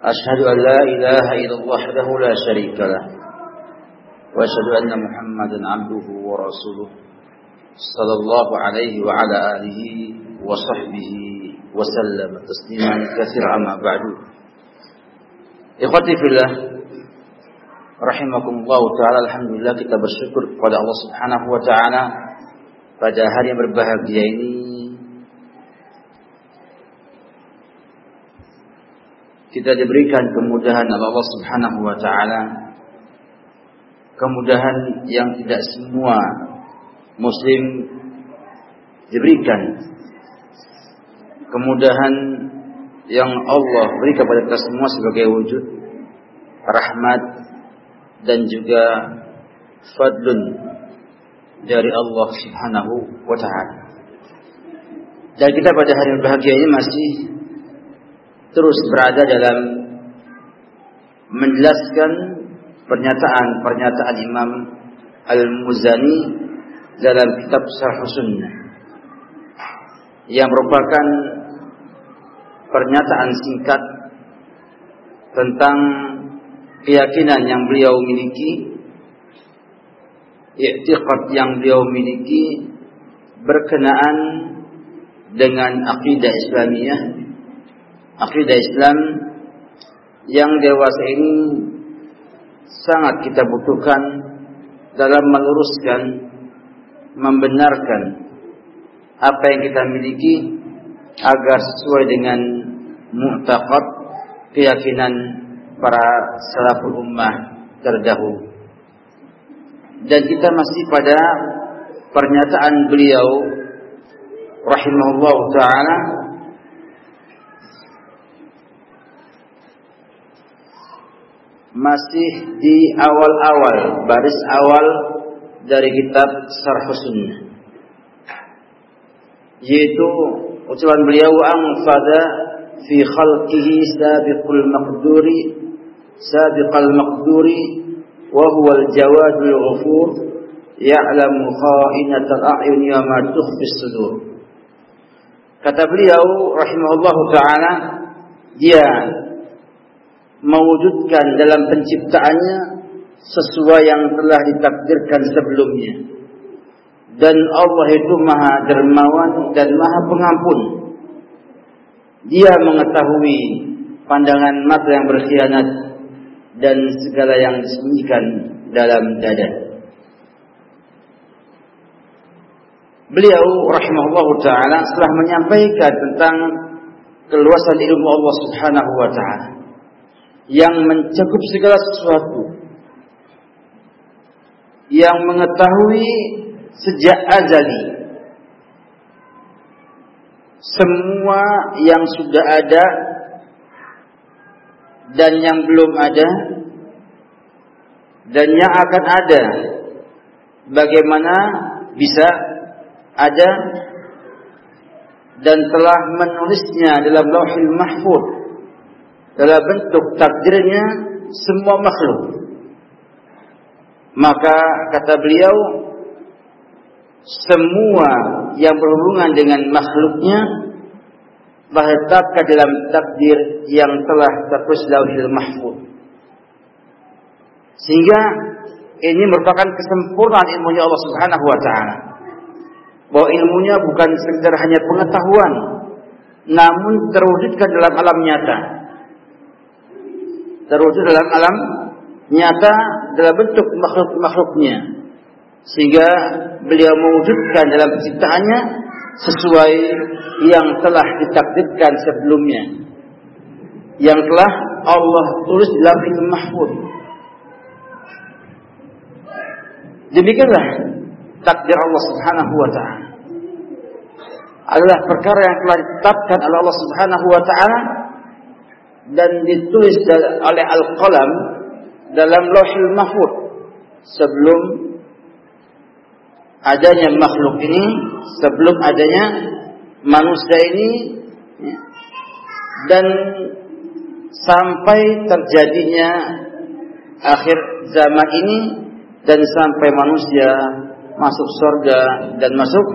أشهد أن لا إله إلا الله وحده لا شريك له وأشهد أن محمدا عبده ورسوله صلى الله عليه وعلى آله وصحبه وسلم تسليما كثيرا أما بعد. إخوتي في الله رحمكم الله تعالى الحمد لله كتاب الشكر kepada الله سبحانه وتعالى taala pada hari yang kita diberikan kemudahan oleh Allah Subhanahu wa taala kemudahan yang tidak semua muslim diberikan kemudahan yang Allah beri kepada kita semua sebagai wujud rahmat dan juga fadlun dari Allah Subhanahu wa taala. Dan kita pada hari yang bahagia ini masih terus berada dalam menjelaskan pernyataan-pernyataan Imam Al-Muzani dalam kitab Syarh Sunnah yang merupakan pernyataan singkat tentang keyakinan yang beliau miliki, i'tiqad yang beliau miliki berkenaan dengan akidah Islamiyah, akidah Islam yang dewasa ini sangat kita butuhkan dalam meluruskan, membenarkan apa yang kita miliki agar sesuai dengan mu'taqad keyakinan para salaful ummah terdahulu. Dan kita masih pada pernyataan beliau rahimahullah taala masih di awal-awal baris awal dari kitab Syarh Sunnah. Yaitu ucapan beliau anfada fi khalqihi sabiqul maqduri sabiqal maqduri wa huwa al-jawadul ghafur ya'lamu kha'inatal a'yuni wa ma tukhfi sudur. Kata beliau rahimahullahu taala dia mewujudkan dalam penciptaannya sesuai yang telah ditakdirkan sebelumnya dan Allah itu maha dermawan dan maha pengampun. Dia mengetahui pandangan mata yang berkhianat dan segala yang disembunyikan dalam dada. Beliau rahimahullah taala setelah menyampaikan tentang keluasan ilmu Allah Subhanahu wa taala yang mencakup segala sesuatu yang mengetahui sejak azali semua yang sudah ada dan yang belum ada dan yang akan ada bagaimana bisa ada dan telah menulisnya dalam lauhil mahfud dalam bentuk takdirnya semua makhluk maka kata beliau semua yang berhubungan dengan makhluknya terletakkan dalam takdir yang telah tertulis lauhil mahfud. Sehingga ini merupakan kesempurnaan ilmunya Allah Subhanahu wa taala. Bahwa ilmunya bukan sekedar hanya pengetahuan, namun terwujudkan dalam alam nyata. Terwujud dalam alam nyata dalam bentuk makhluk-makhluknya. Sehingga beliau mewujudkan dalam penciptaannya sesuai yang telah ditakdirkan sebelumnya. Yang telah Allah tulis dalam ilmu mahfud demikianlah takdir Allah Subhanahu wa taala. Adalah perkara yang telah ditetapkan oleh Allah Subhanahu wa taala dan ditulis oleh al-qalam dalam Lauhul Mahfud sebelum adanya makhluk ini, sebelum adanya manusia ini ya, dan sampai terjadinya akhir zaman ini dan sampai manusia masuk surga dan masuk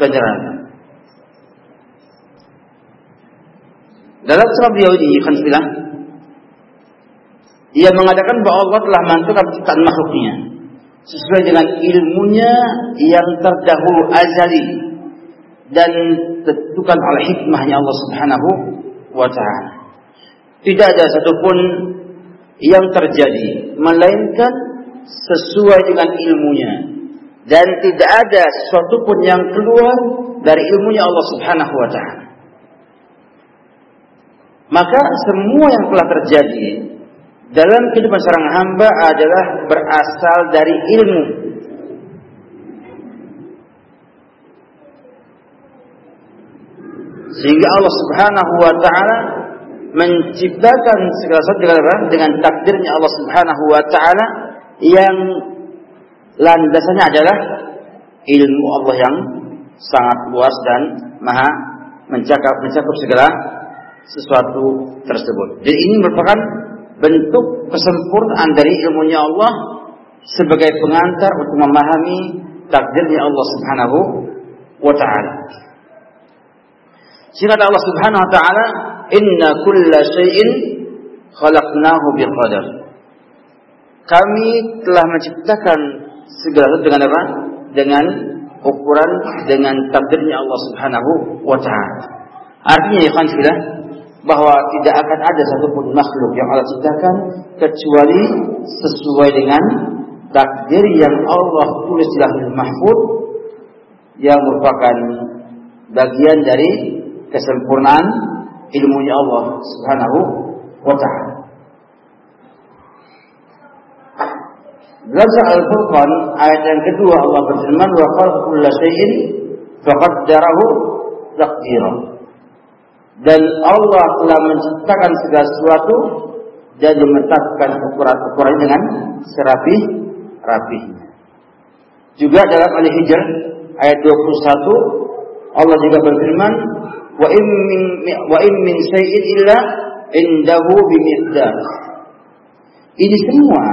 ke neraka. Dalam surah beliau ini, Khanfilah, ia mengatakan bahwa Allah telah menentukan penciptaan makhluknya sesuai dengan ilmunya yang terdahulu azali dan tentukan oleh hikmahnya Allah Subhanahu wa taala. Tidak ada satupun yang terjadi melainkan sesuai dengan ilmunya dan tidak ada sesuatu pun yang keluar dari ilmunya Allah Subhanahu wa taala. Maka semua yang telah terjadi dalam kehidupan seorang hamba adalah berasal dari ilmu. Sehingga Allah Subhanahu wa taala menciptakan segala sesuatu dengan, takdirnya Allah Subhanahu wa taala yang landasannya adalah ilmu Allah yang sangat luas dan maha mencakup mencakup segala sesuatu tersebut. Jadi ini merupakan bentuk kesempurnaan dari ilmunya Allah sebagai pengantar untuk memahami takdirnya Allah Subhanahu wa taala. Sehingga Allah Subhanahu wa taala, "Inna kulla syai'in khalaqnahu biqadar." Kami telah menciptakan segala sesuatu dengan apa? Dengan ukuran dengan takdirnya Allah Subhanahu wa taala. Artinya ya sudah bahwa tidak akan ada satupun makhluk yang Allah ciptakan kecuali sesuai dengan takdir yang Allah tulis di lahir mahfud yang merupakan bagian dari kesempurnaan ilmunya Allah Subhanahu wa taala. Dalam Al-Furqan ayat yang kedua Allah berfirman wa khalaqa kulla syai'in faqaddarahu taqdira dan Allah telah menciptakan segala sesuatu dan menetapkan ukuran-ukuran dengan serapi rapi. Juga dalam Al-Hijr ayat 21 Allah juga berfirman wa in min wa in min syai'in illa indahu bimiqdar. Ini semua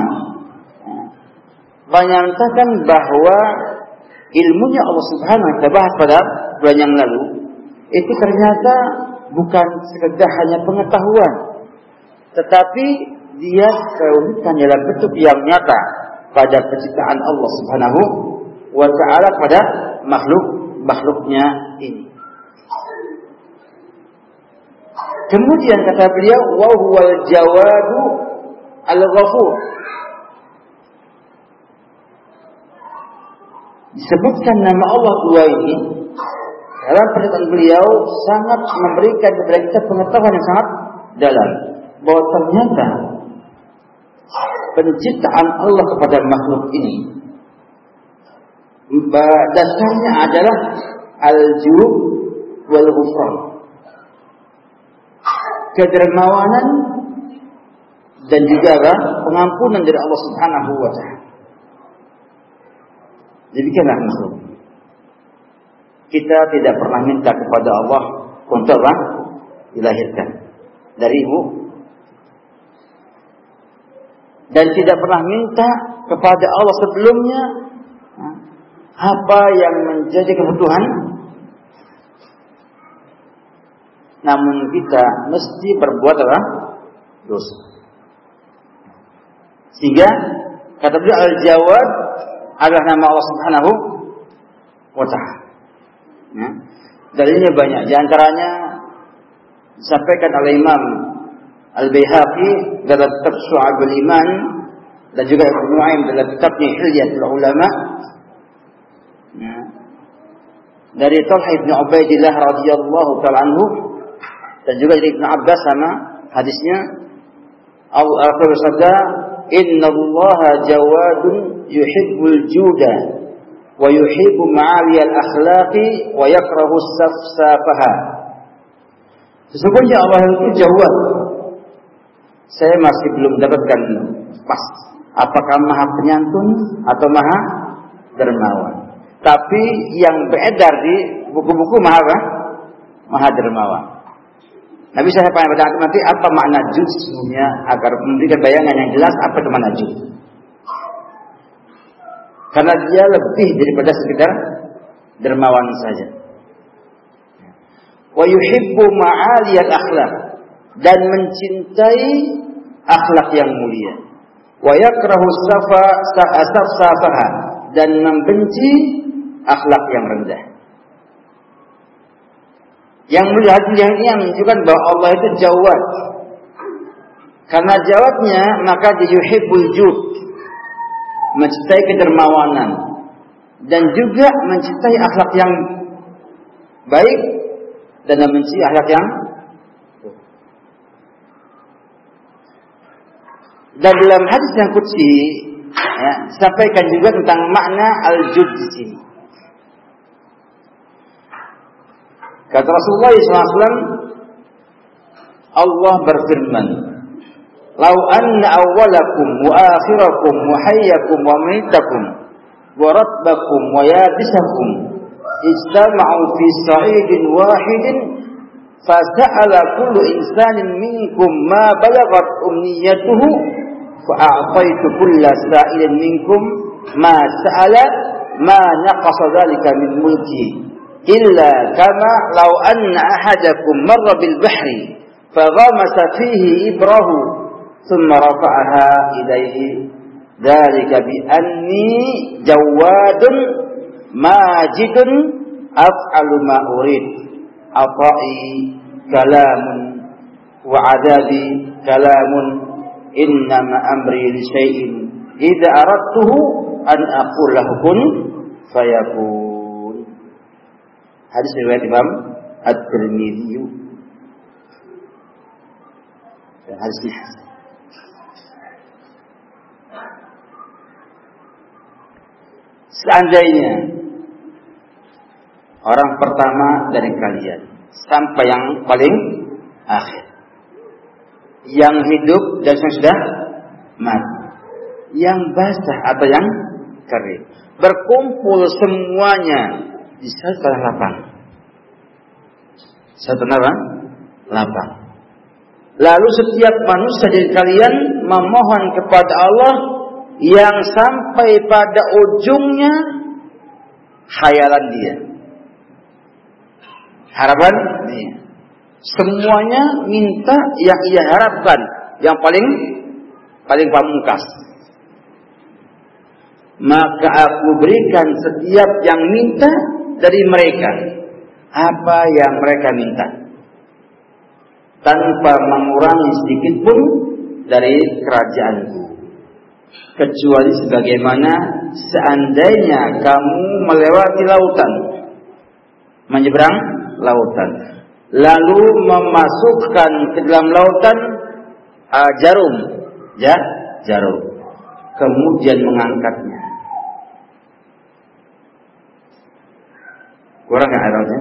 menyatakan bahwa ilmunya Allah Subhanahu wa taala pada bulan yang lalu itu ternyata bukan sekedar hanya pengetahuan, tetapi dia terwujudkan dalam bentuk yang nyata pada penciptaan Allah Subhanahu wa taala pada makhluk makhluknya ini. Kemudian kata beliau wa huwal jawadu al-ghafur. Disebutkan nama Allah dua ini dalam pernyataan beliau sangat memberikan kepada kita pengetahuan yang sangat dalam. Bahwa ternyata penciptaan Allah kepada makhluk ini dasarnya adalah al-jub wal ghufran kedermawanan dan juga pengampunan dari Allah Subhanahu wa taala. Demikianlah makhluk kita tidak pernah minta kepada Allah untuk apa? Dilahirkan. Dari ibu. Dan tidak pernah minta kepada Allah sebelumnya apa yang menjadi kebutuhan. Namun kita mesti berbuat apa? dosa. Sehingga kata beliau al-jawad adalah nama Allah Subhanahu wa taala Ya. Dalilnya banyak. Di antaranya disampaikan oleh Imam Al-Baihaqi dalam kitab Syu'abul Iman dan juga Ibnu Nuaim dalam kitabnya Hilyatul Ulama. Ya. Dari Talha bin Ubaidillah radhiyallahu taala anhu dan juga dari Ibnu Abbas sama hadisnya Allah bersabda Inna Allah jawadun yuhibbul juda wa yuhibbu ma'aliyal akhlaqi wa yakrahu safsafaha. Sesungguhnya Allah itu jawab. Saya masih belum mendapatkan pas. Apakah maha penyantun atau maha dermawan? Tapi yang beredar di buku-buku maha apa? Maha dermawan. Nabi saya pengen pada nanti apa makna juz sebenarnya agar memberikan bayangan yang jelas apa itu makna juz. Karena dia lebih daripada sekedar dermawan saja. Wa yuhibbu ma'aliyal akhlak dan mencintai akhlak yang mulia. Wa yakrahu safa dan membenci akhlak yang rendah. Yang melihat yang ini menunjukkan bahwa Allah itu jawad. Karena jawabnya maka dia yuhibbul jud. Mencintai kedermawanan. Dan juga mencintai akhlak yang baik dan membenci akhlak yang dan dalam hadis yang kutsi ya, sampaikan juga tentang makna al-jud di sini. Kata Rasulullah SAW, Allah berfirman, "Lau anna awwalakum wa akhirakum wa hayyakum wa maitakum wa ratbakum wa yabisakum istama'u fi sa'idin wahidin fasa'ala kullu insanin minkum ma balagat umniyatuhu fa'a'taitu kulla sa'ilin minkum ma sa'ala ma naqasa dhalika min mulki إلا كما لو أن أحدكم مر بالبحر فغمس فيه إبره ثم رفعها إليه ذلك بأني جواد ماجد أفعل ما أريد عطائي كلام وعذابي كلام إنما أمري لشيء إذا أردته أن أقول له كن فيكون Hadis riwayat Imam At-Tirmidzi. Dan hadis ini Seandainya orang pertama dari kalian sampai yang paling akhir yang hidup dan sudah mati yang basah atau yang kering berkumpul semuanya di satu lapang. Satu tanah lapang. Lalu setiap manusia dari kalian memohon kepada Allah yang sampai pada ujungnya hayalan dia. Harapan? Dia. Semuanya minta yang ia harapkan, yang paling paling pamungkas. Maka aku berikan setiap yang minta dari mereka. Apa yang mereka minta. Tanpa mengurangi sedikit pun dari kerajaanku kecuali sebagaimana seandainya kamu melewati lautan menyeberang lautan lalu memasukkan ke dalam lautan uh, jarum ya jarum kemudian mengangkatnya Kurang nggak airnya?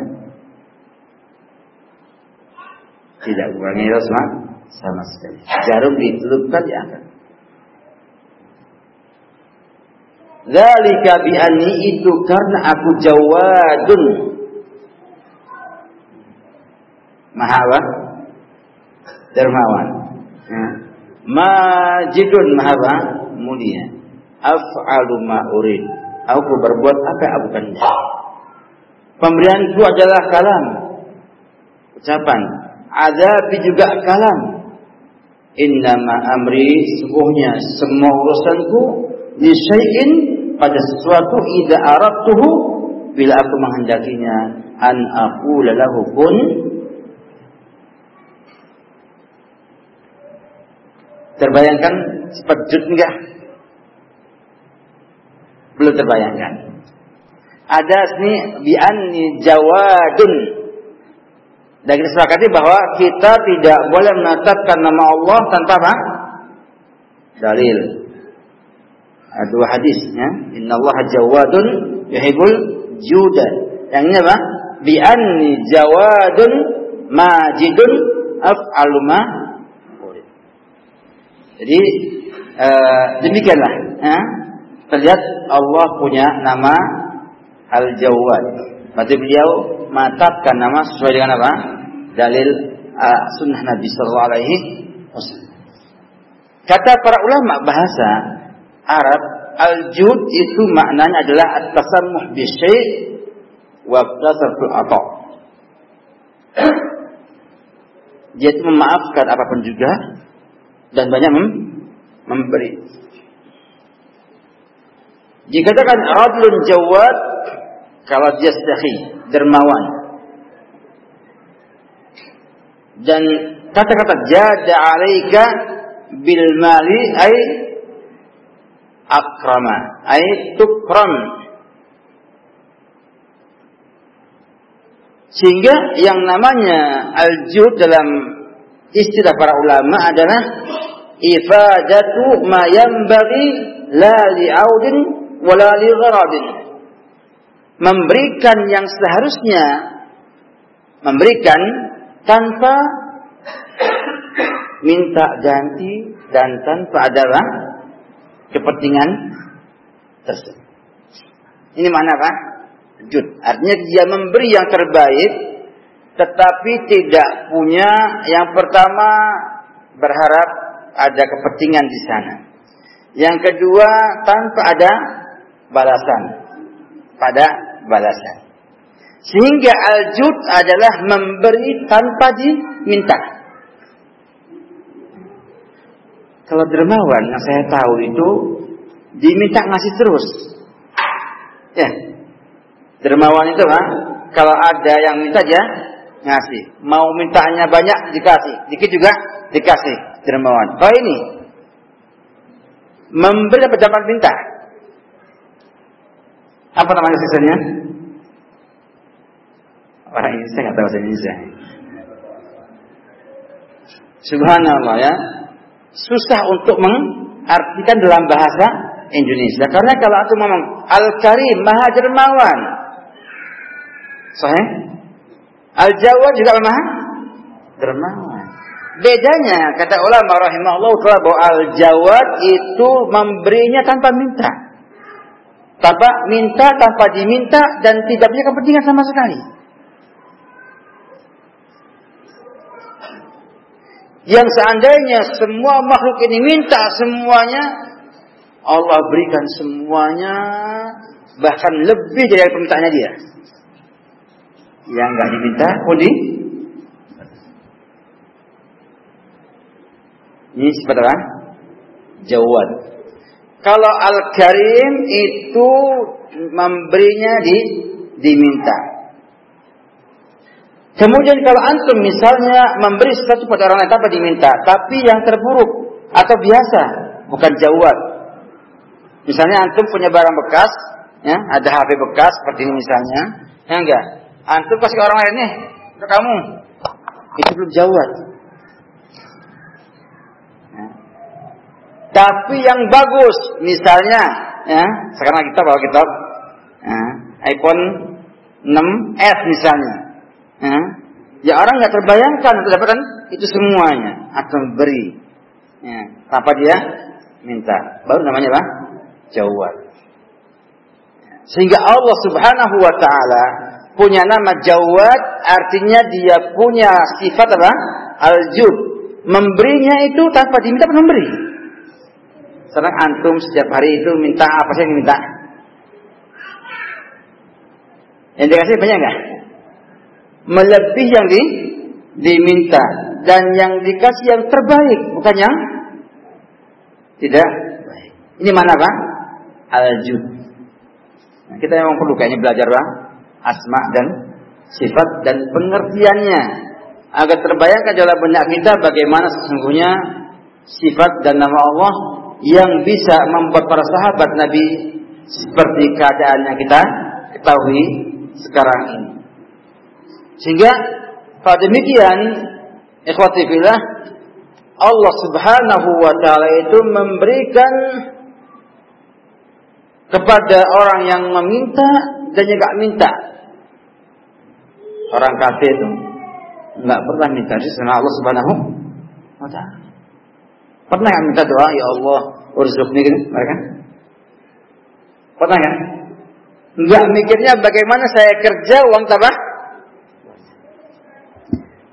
Tidak kurang air sama, sama sekali. Jarum ditutupkan diangkat. Zalika bi anni itu karena aku jawadun. Mahawa dermawan. Ya. Majidun mahawa mulia. Af'alu ma urid. Aku berbuat apa yang aku kehendaki. Pemberian itu adalah kalam. Ucapan. Azab juga kalam. Innama amri sungguhnya semua urusanku syai'in pada sesuatu idza aradtuhu bila aku menghendakinya an aku lahu kun terbayangkan jud enggak belum terbayangkan ada sini bi'anni jawadun. Dan kita sepakati bahwa kita tidak boleh menetapkan nama Allah tanpa apa? Dalil. Ada dua hadis ya. Inna Allah jawadun yuhibbul juda. Yang ini apa? Bi'anni jawadun majidun af'alu ma Jadi e, demikianlah. Ya. Terlihat Allah punya nama Al-Jawad. Berarti beliau matapkan nama sesuai dengan apa? Dalil uh, sunnah Nabi Sallallahu Alaihi Wasallam. Kata para ulama bahasa Arab, al-jud itu maknanya adalah at-tasammuh bi syai' wa kasratul ata. Dia itu memaafkan apa pun juga dan banyak mem memberi. Dikatakan radlun jawad kalau dia sahi, dermawan. Dan kata-kata jada alaika bil mali ay akrama. Ay tukram. Sehingga yang namanya aljud dalam istilah para ulama adalah ifadatu ma yanbaghi la li'audin wala li memberikan yang seharusnya memberikan tanpa minta ganti dan tanpa ada kepentingan tersebut. Ini mana Pak? Jud. Artinya dia memberi yang terbaik tetapi tidak punya yang pertama berharap ada kepentingan di sana. Yang kedua tanpa ada balasan. Pada balasan. Sehingga al-jud adalah memberi tanpa diminta. Kalau dermawan yang saya tahu itu diminta ngasih terus. Ya. Dermawan itu kan kalau ada yang minta dia ngasih. Mau mintanya banyak dikasih, dikit juga dikasih dermawan. Kalau ini memberi apa dapat minta? Apa namanya sisanya? Orang ini saya nggak tahu bahasa Indonesia. Subhanallah ya susah untuk mengartikan dalam bahasa Indonesia. Karena kalau aku ngomong Al-Karim, Maha Dermawan. Sahih? Al-Jawad juga Maha Dermawan. Bedanya kata ulama rahimahullah taala bahwa al-jawad itu memberinya tanpa minta. Tanpa minta, tanpa diminta dan tidak punya kepentingan sama sekali. Yang seandainya semua makhluk ini minta semuanya, Allah berikan semuanya, bahkan lebih dari permintaannya dia. Yang nggak diminta pun di Ini apa? Jawad. Kalau Al-Karim itu memberinya di diminta. Kemudian kalau antum misalnya memberi sesuatu pada orang lain tanpa diminta, tapi yang terburuk atau biasa, bukan jawab. Misalnya antum punya barang bekas, ya, ada HP bekas seperti ini misalnya, ya enggak. Antum kasih ke orang lain nih, untuk kamu. Itu belum jawab. Ya. Tapi yang bagus, misalnya, ya, sekarang kita bawa kitab, ya, iPhone 6s misalnya. Ya, ya orang nggak terbayangkan untuk dapatkan itu semuanya akan beri ya, tanpa dia minta. Baru namanya apa? Jawab. Sehingga Allah Subhanahu wa taala punya nama Jawad artinya dia punya sifat apa? Al-jud. Memberinya itu tanpa diminta pun memberi. Sekarang antum setiap hari itu minta apa sih yang minta? Yang dikasih banyak enggak? Melebihi yang di, diminta dan yang dikasih yang terbaik bukan yang tidak baik. Ini mana Pak? Al-jud. Nah, kita memang perlu kayaknya belajar Pak asma dan sifat dan pengertiannya agar terbayangkan dalam benak kita bagaimana sesungguhnya sifat dan nama Allah yang bisa membuat para sahabat Nabi seperti keadaan yang kita ketahui sekarang ini. Sehingga pada demikian ikhwati fillah Allah Subhanahu wa taala itu memberikan kepada orang yang meminta dan yang enggak minta. Orang kafir itu enggak pernah minta sama Allah Subhanahu wa taala. Pernah enggak minta doa, ya Allah, Urzukni gitu mereka. Pernah? Enggak mikirnya bagaimana saya kerja uang tabah.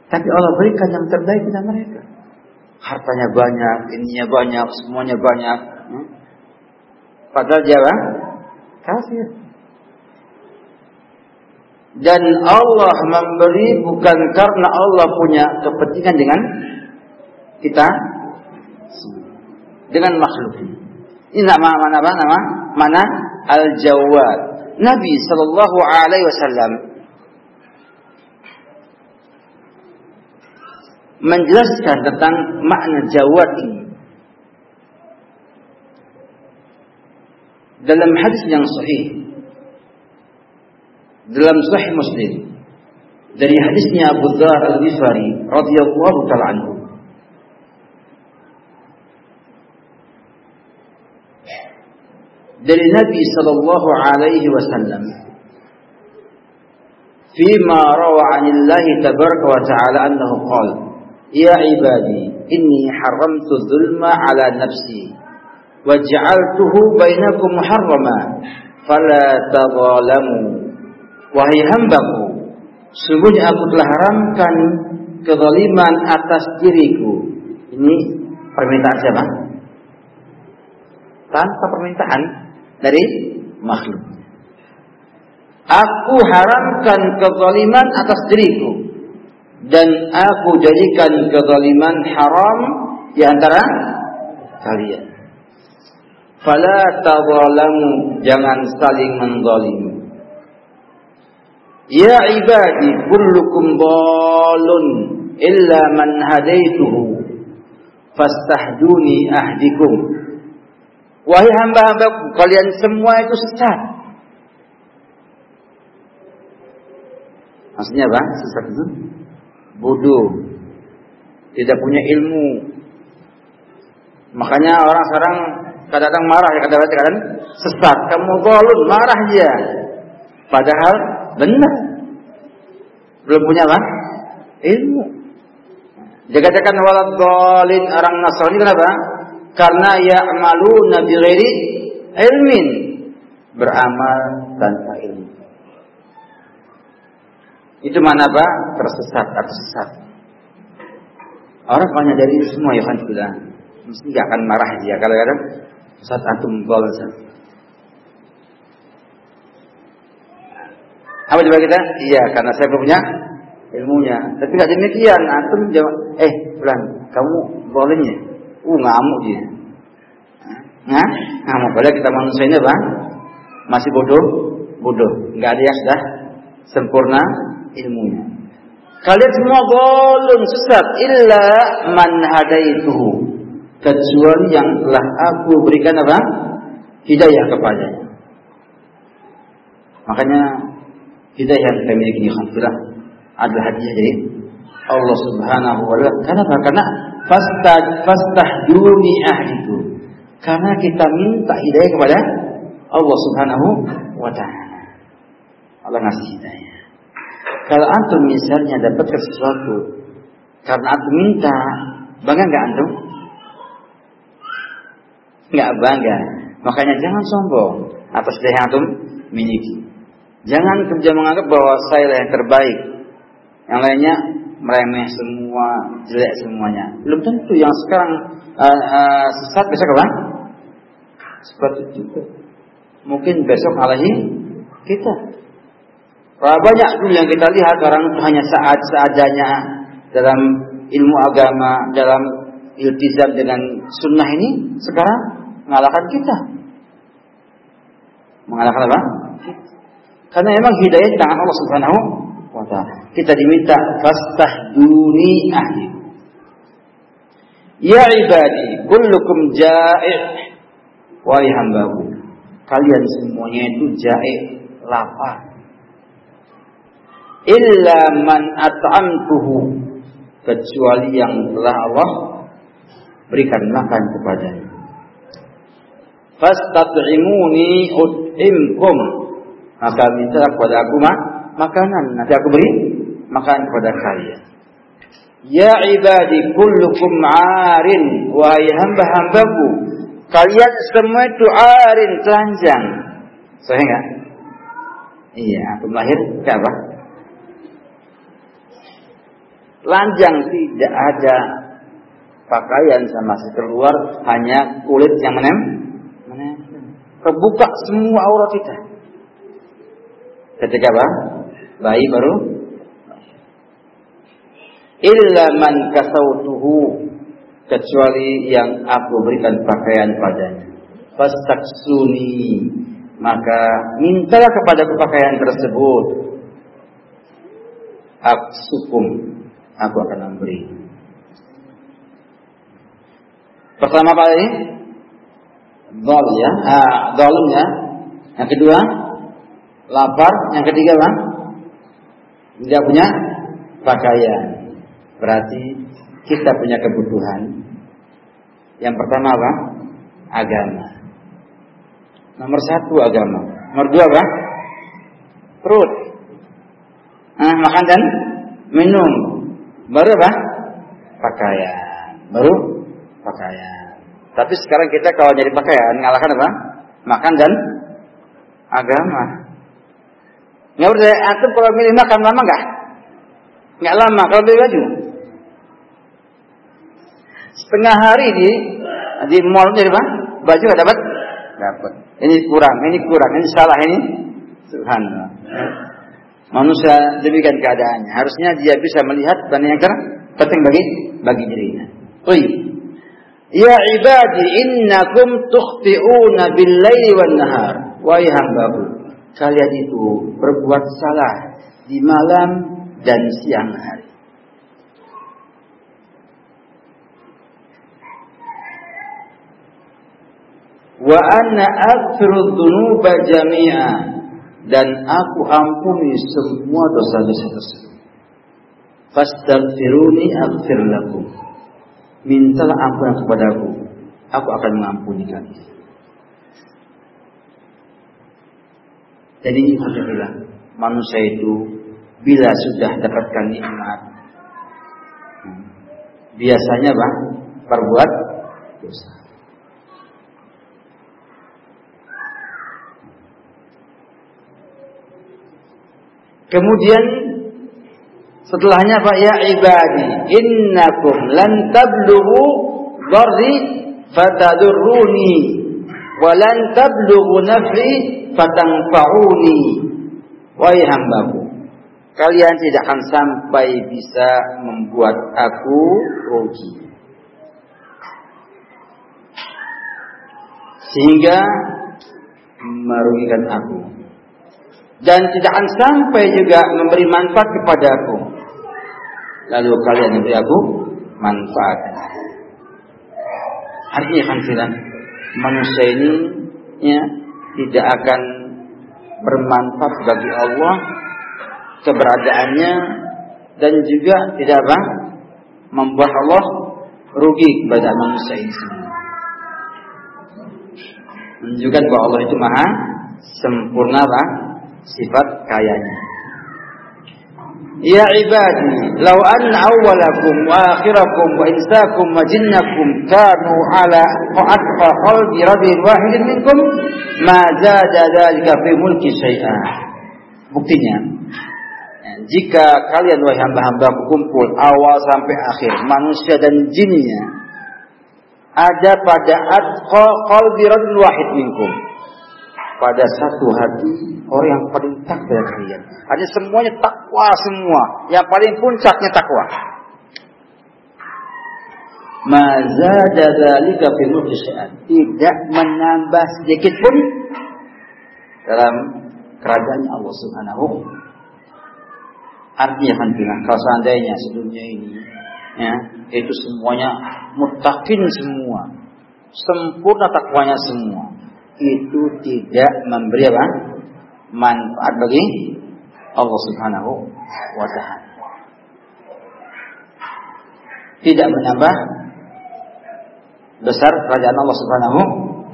Tapi Allah berikan yang terbaik kepada mereka. Hartanya banyak, ininya banyak, semuanya banyak. Hmm? Padahal dia kafir. Dan Allah memberi bukan karena Allah punya kepentingan dengan kita dengan makhluk. Ini nama mana apa? Nama mana? Al-Jawad. Nabi Shallallahu Alaihi Wasallam menjelaskan tentang makna Jawad ini dalam hadis yang sahih dalam sahih Muslim dari hadisnya Abu Dzar Al-Ghifari radhiyallahu taala anhu dari Nabi sallallahu alaihi wasallam فيما روى عن الله تبارك وتعالى أنه قال Ya ibadi, inni haramtu zulma ala nafsi wa ja'altuhu bainakum muharrama fala tadhalamu. Wahai hambaku, sungguhnya aku telah haramkan kezaliman atas diriku. Ini permintaan siapa? Tanpa permintaan dari makhluk. Aku haramkan kezaliman atas diriku dan aku jadikan kezaliman haram di antara kalian Fala tawalamu jangan saling menzalimi. Ya ibadi kullukum dalun illa man hadaituhu fastahduni ahdikum. Wahai hamba-hambaku, kalian semua itu sesat. Maksudnya apa? Sesat itu bodoh. Tidak punya ilmu. Makanya orang sekarang kadang-kadang marah ya kadang-kadang sesat. Kamu golun marah dia. Padahal benar. Belum punya apa? Ilmu. Jaga-jaga walad dolin orang Nasrani kenapa? Karena ya malu nabi ilmin. Beramal tanpa ilmu itu mana apa tersesat atau sesat orang banyak dari semua ya kan sudah mesti gak akan marah dia kalau kadang saat antum gol Apa coba kita? Iya, karena saya punya ilmunya. Tapi nggak demikian. Antum jawab, eh, pelan, kamu bolehnya? Uh, ngamuk dia. Nah, ngamuk. Padahal kita manusia ini apa? Masih bodoh, bodoh. Nggak ada yang sudah sempurna ilmunya. Kalian semua bolong sesat illa man hadaituhu kecuali yang telah aku berikan apa? Hidayah kepadanya. Makanya hidayah yang kita miliki alhamdulillah adalah hadiah dari Allah Subhanahu wa taala. Kenapa? Karena fastah duni ahdiku. Karena kita minta hidayah kepada Allah Subhanahu wa taala. Allah ngasih hidayah. Kalau antum misalnya dapat sesuatu karena antum minta, bangga nggak antum? nggak bangga. Makanya jangan sombong atas yang antum miliki. Jangan kerja menganggap bahwa saya yang terbaik. Yang lainnya meremeh semua, jelek semuanya. Belum tentu yang sekarang uh, uh, sesat besok apa? Seperti itu. Mungkin besok alaihi kita. Banyak dulu yang kita lihat orang hanya saat seadanya dalam ilmu agama, dalam iltizam dengan sunnah ini sekarang mengalahkan kita. Mengalahkan apa? Karena memang hidayah di tangan Allah Subhanahu wa taala. Kita diminta fastahduni ahli. Ya ibadi, kullukum ja'i' wahai hambaku. Kalian semuanya itu ja'i' lapar. Illa man at'amtuhu kecuali yang telah Allah berikan makan kepadanya. Fastat'imuni ut'imkum. Maka minta kepada aku mak makanan, nanti aku beri makan kepada kalian. Ya ibadi kullukum arin wahai hamba-hambaku kalian semua itu arin telanjang. Saya enggak? Iya, aku lahir apa? Lanjang tidak ada pakaian sama sekali keluar, hanya kulit yang menem, Terbuka semua aurat kita. Ketika apa? Bayi baru illa man kasautuhu kecuali yang aku berikan pakaian padanya. Fastaksuni maka mintalah kepada pakaian tersebut. Aksukum aku akan memberi. Pertama kali dol ya, ah, dolnya. Yang kedua lapar. Yang ketiga apa? Tidak punya pakaian. Berarti kita punya kebutuhan. Yang pertama apa? Agama. Nomor satu agama. Nomor dua apa? Perut. Nah, makan dan minum. Baru apa? Pakaian. Baru pakaian. Tapi sekarang kita kalau jadi pakaian ngalahkan apa? Makan dan agama. Nggak udah antum kalau milih makan lama nggak? Nggak lama kalau beli baju. Setengah hari di di mall jadi apa? Baju nggak dapat? Dapat. Ini kurang, ini kurang, ini salah ini. Subhanallah. Manusia demikian keadaannya. Harusnya dia bisa melihat dan yang penting bagi bagi dirinya. Oh Ya ibadi innakum tukhti'una bil-laili wan nahar. Wahai hambaku, kalian itu berbuat salah di malam dan siang hari. Wa anna aghfiru dzunuba jami'a dan aku ampuni semua dosa-dosa tersebut. Fastaghfiruni aghfir lakum. Mintalah ampunan kepadaku, aku akan mengampuni kalian. Jadi bilang, manusia itu bila sudah dapatkan nikmat, biasanya bang perbuat dosa. Kemudian setelahnya Pak ya ibadi innakum lan tablughu dharri fatadurruni wa lan tablughu naf'i fatangfa'uni. Wahai hambaku kalian tidak akan sampai bisa membuat aku rugi. Sehingga merugikan aku dan tidak akan sampai juga memberi manfaat kepada aku lalu kalian memberi aku manfaat artinya kan manusia ini ya tidak akan bermanfaat bagi Allah keberadaannya dan juga tidak apa membuat Allah rugi kepada manusia ini. Menunjukkan bahwa Allah itu maha sempurna apa? Sifat kayanya. Ya ibadi, law anna awwalakum wa akhirakum wa insakum wa jinnakum kanu ala atqa qalbi rajulin wahidin minkum ma zada dzalika fi mulki syai'a. Buktinya, ya, jika kalian wahai hamba-hamba kumpul awal sampai akhir, manusia dan jinnya ada pada atqa qalbi rajulin wahid minkum pada satu hati orang yang paling takwa kalian. Hanya semuanya takwa semua. Yang paling puncaknya takwa. Mazada dzalika fi Tidak menambah sedikit pun dalam kerajaan Allah Subhanahu Artinya kan bilang kalau seandainya sebelumnya ini ya itu semuanya mutakin semua sempurna takwanya semua itu tidak memberi apa? manfaat bagi Allah Subhanahu wa taala. Tidak menambah besar kerajaan Allah Subhanahu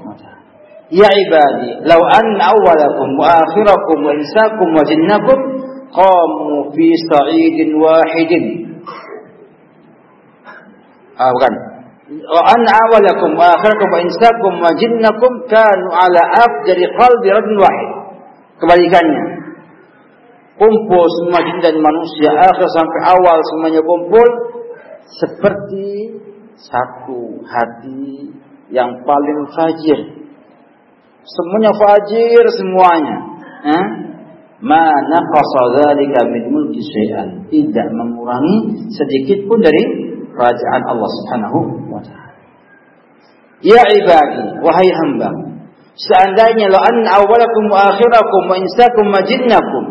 wa taala. Ya ibadi, law anna awwalakum wa akhirakum wa insakum wa jinnakum qamu fi sa'idin wahidin. Ah, bukan. Akhirakum wa insakum wa jinnakum kanu ala afjari qalbi rajul wahid. Kebalikannya. Kumpul semua jin dan manusia akhir sampai awal semuanya kumpul seperti satu hati yang paling fajir. Semuanya fajir semuanya. Eh? Ma naqasa dzalika min mulki syai'an. Tidak mengurangi sedikit pun dari kerajaan Allah Subhanahu wa taala. Ya ibadi, wahai hamba, seandainya la an awwalakum wa akhirakum wa insakum wa jinnakum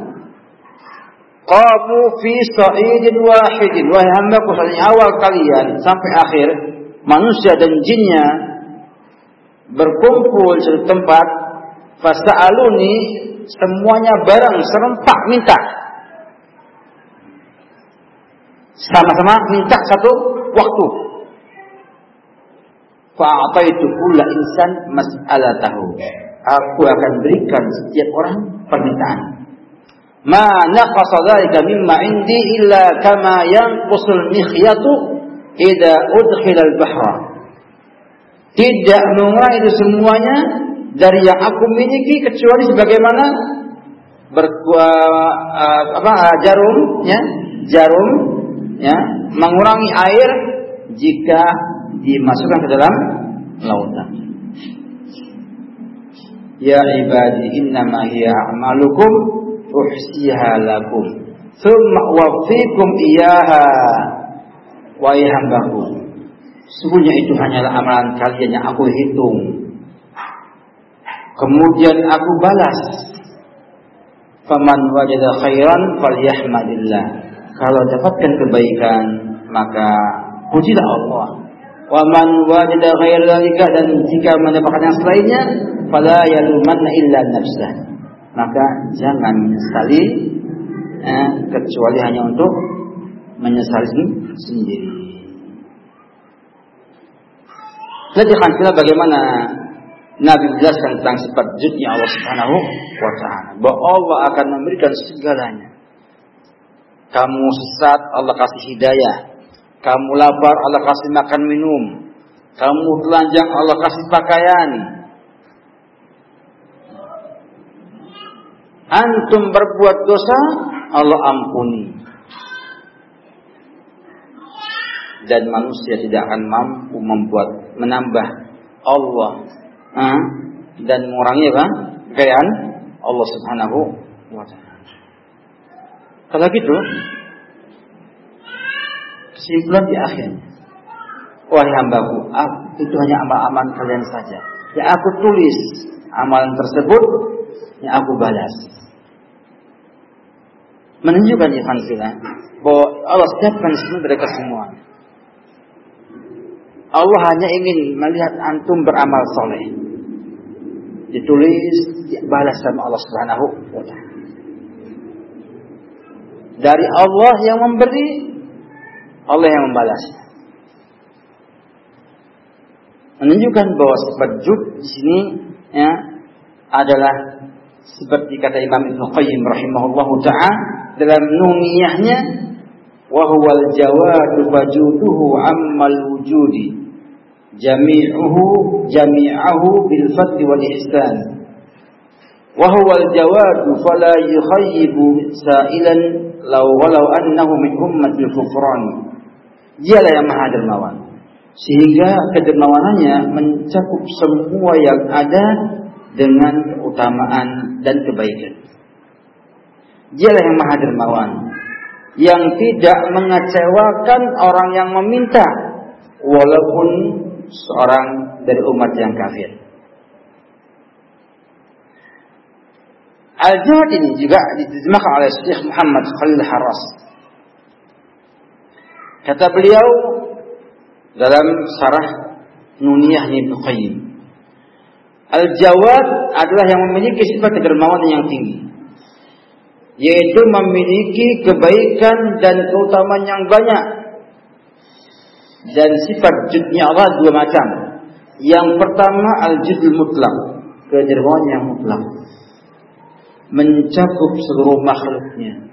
qamu fi sa'idin wahidin wahai hamba dari awal kalian sampai akhir manusia dan jinnya berkumpul di tempat fasa'aluni semuanya bareng serempak minta sama-sama minta satu waktu. Fa'ataitu kulla insan mas'alatahu. Aku akan berikan setiap orang permintaan. Ma naqasa dzalika mimma indi illa kama yanqusul mikhyatu idza udkhila al-bahra tidak mengurangi itu semuanya dari yang aku miliki kecuali sebagaimana berkua uh, apa jarum ya jarum ya mengurangi air jika dimasukkan ke dalam lautan. Ya ibadi innama hiya a'malukum uhsiha lakum. Thumma wafikum iyaha wahai hambaku. Sesungguhnya itu hanyalah amalan kalian yang aku hitung. Kemudian aku balas. Faman wajada khairan falyahmadillah kalau dapatkan kebaikan maka pujilah Allah. Wa man wajada ghair dzalika dan jika mendapatkan yang selainnya fala yalumanna illa nafsah maka jangan menyesali eh, kecuali hanya untuk menyesali sendiri. Jadi kita bagaimana? Nabi menjelaskan tentang sifat judnya Allah Subhanahu wa taala. Bahwa Allah akan memberikan segalanya. Kamu sesat, Allah kasih hidayah. Kamu lapar, Allah kasih makan minum. Kamu telanjang, Allah kasih pakaian. Antum berbuat dosa, Allah ampuni. Dan manusia tidak akan mampu membuat menambah Allah ah, dan mengurangi apa? Kekayaan Allah Subhanahu wa. Kalau gitu, kesimpulan di akhirnya. Wahai hambaku, aku, itu hanya amal-amal kalian saja. Yang aku tulis amalan tersebut, yang aku balas. Menunjukkan ya bahwa Allah siapkan semua mereka semua. Allah hanya ingin melihat antum beramal soleh. Ditulis balas sama Allah Subhanahu wa taala. Dari Allah yang memberi, Allah yang membalas. Menunjukkan bahwa sifat di sini ya adalah seperti kata Imam Ibnu Qayyim rahimahullahu taala dalam nuniyahnya wa huwal jawadu fajuduhu ammal wujudi jami'uhu jami'ahu bil fadli wal ihsan wa huwa al jawad fala yukhayyibu sa'ilan law walau annahu min ummatil kufran dialah yang maha dermawan. Sehingga kedermawanannya mencakup semua yang ada dengan keutamaan dan kebaikan. Dialah yang maha dermawan. Yang tidak mengecewakan orang yang meminta. Walaupun seorang dari umat yang kafir. Al-Jihad ini juga diterjemahkan oleh Syekh Muhammad Khalil Haras. Kata beliau dalam sarah Nuniyah Ibnu Qayyim. Al-Jawad adalah yang memiliki sifat kedermawanan yang tinggi. Yaitu memiliki kebaikan dan keutamaan yang banyak dan sifat judnya Allah dua macam. Yang pertama al-judul mutlak, kedermawan yang mutlak mencakup seluruh makhluknya.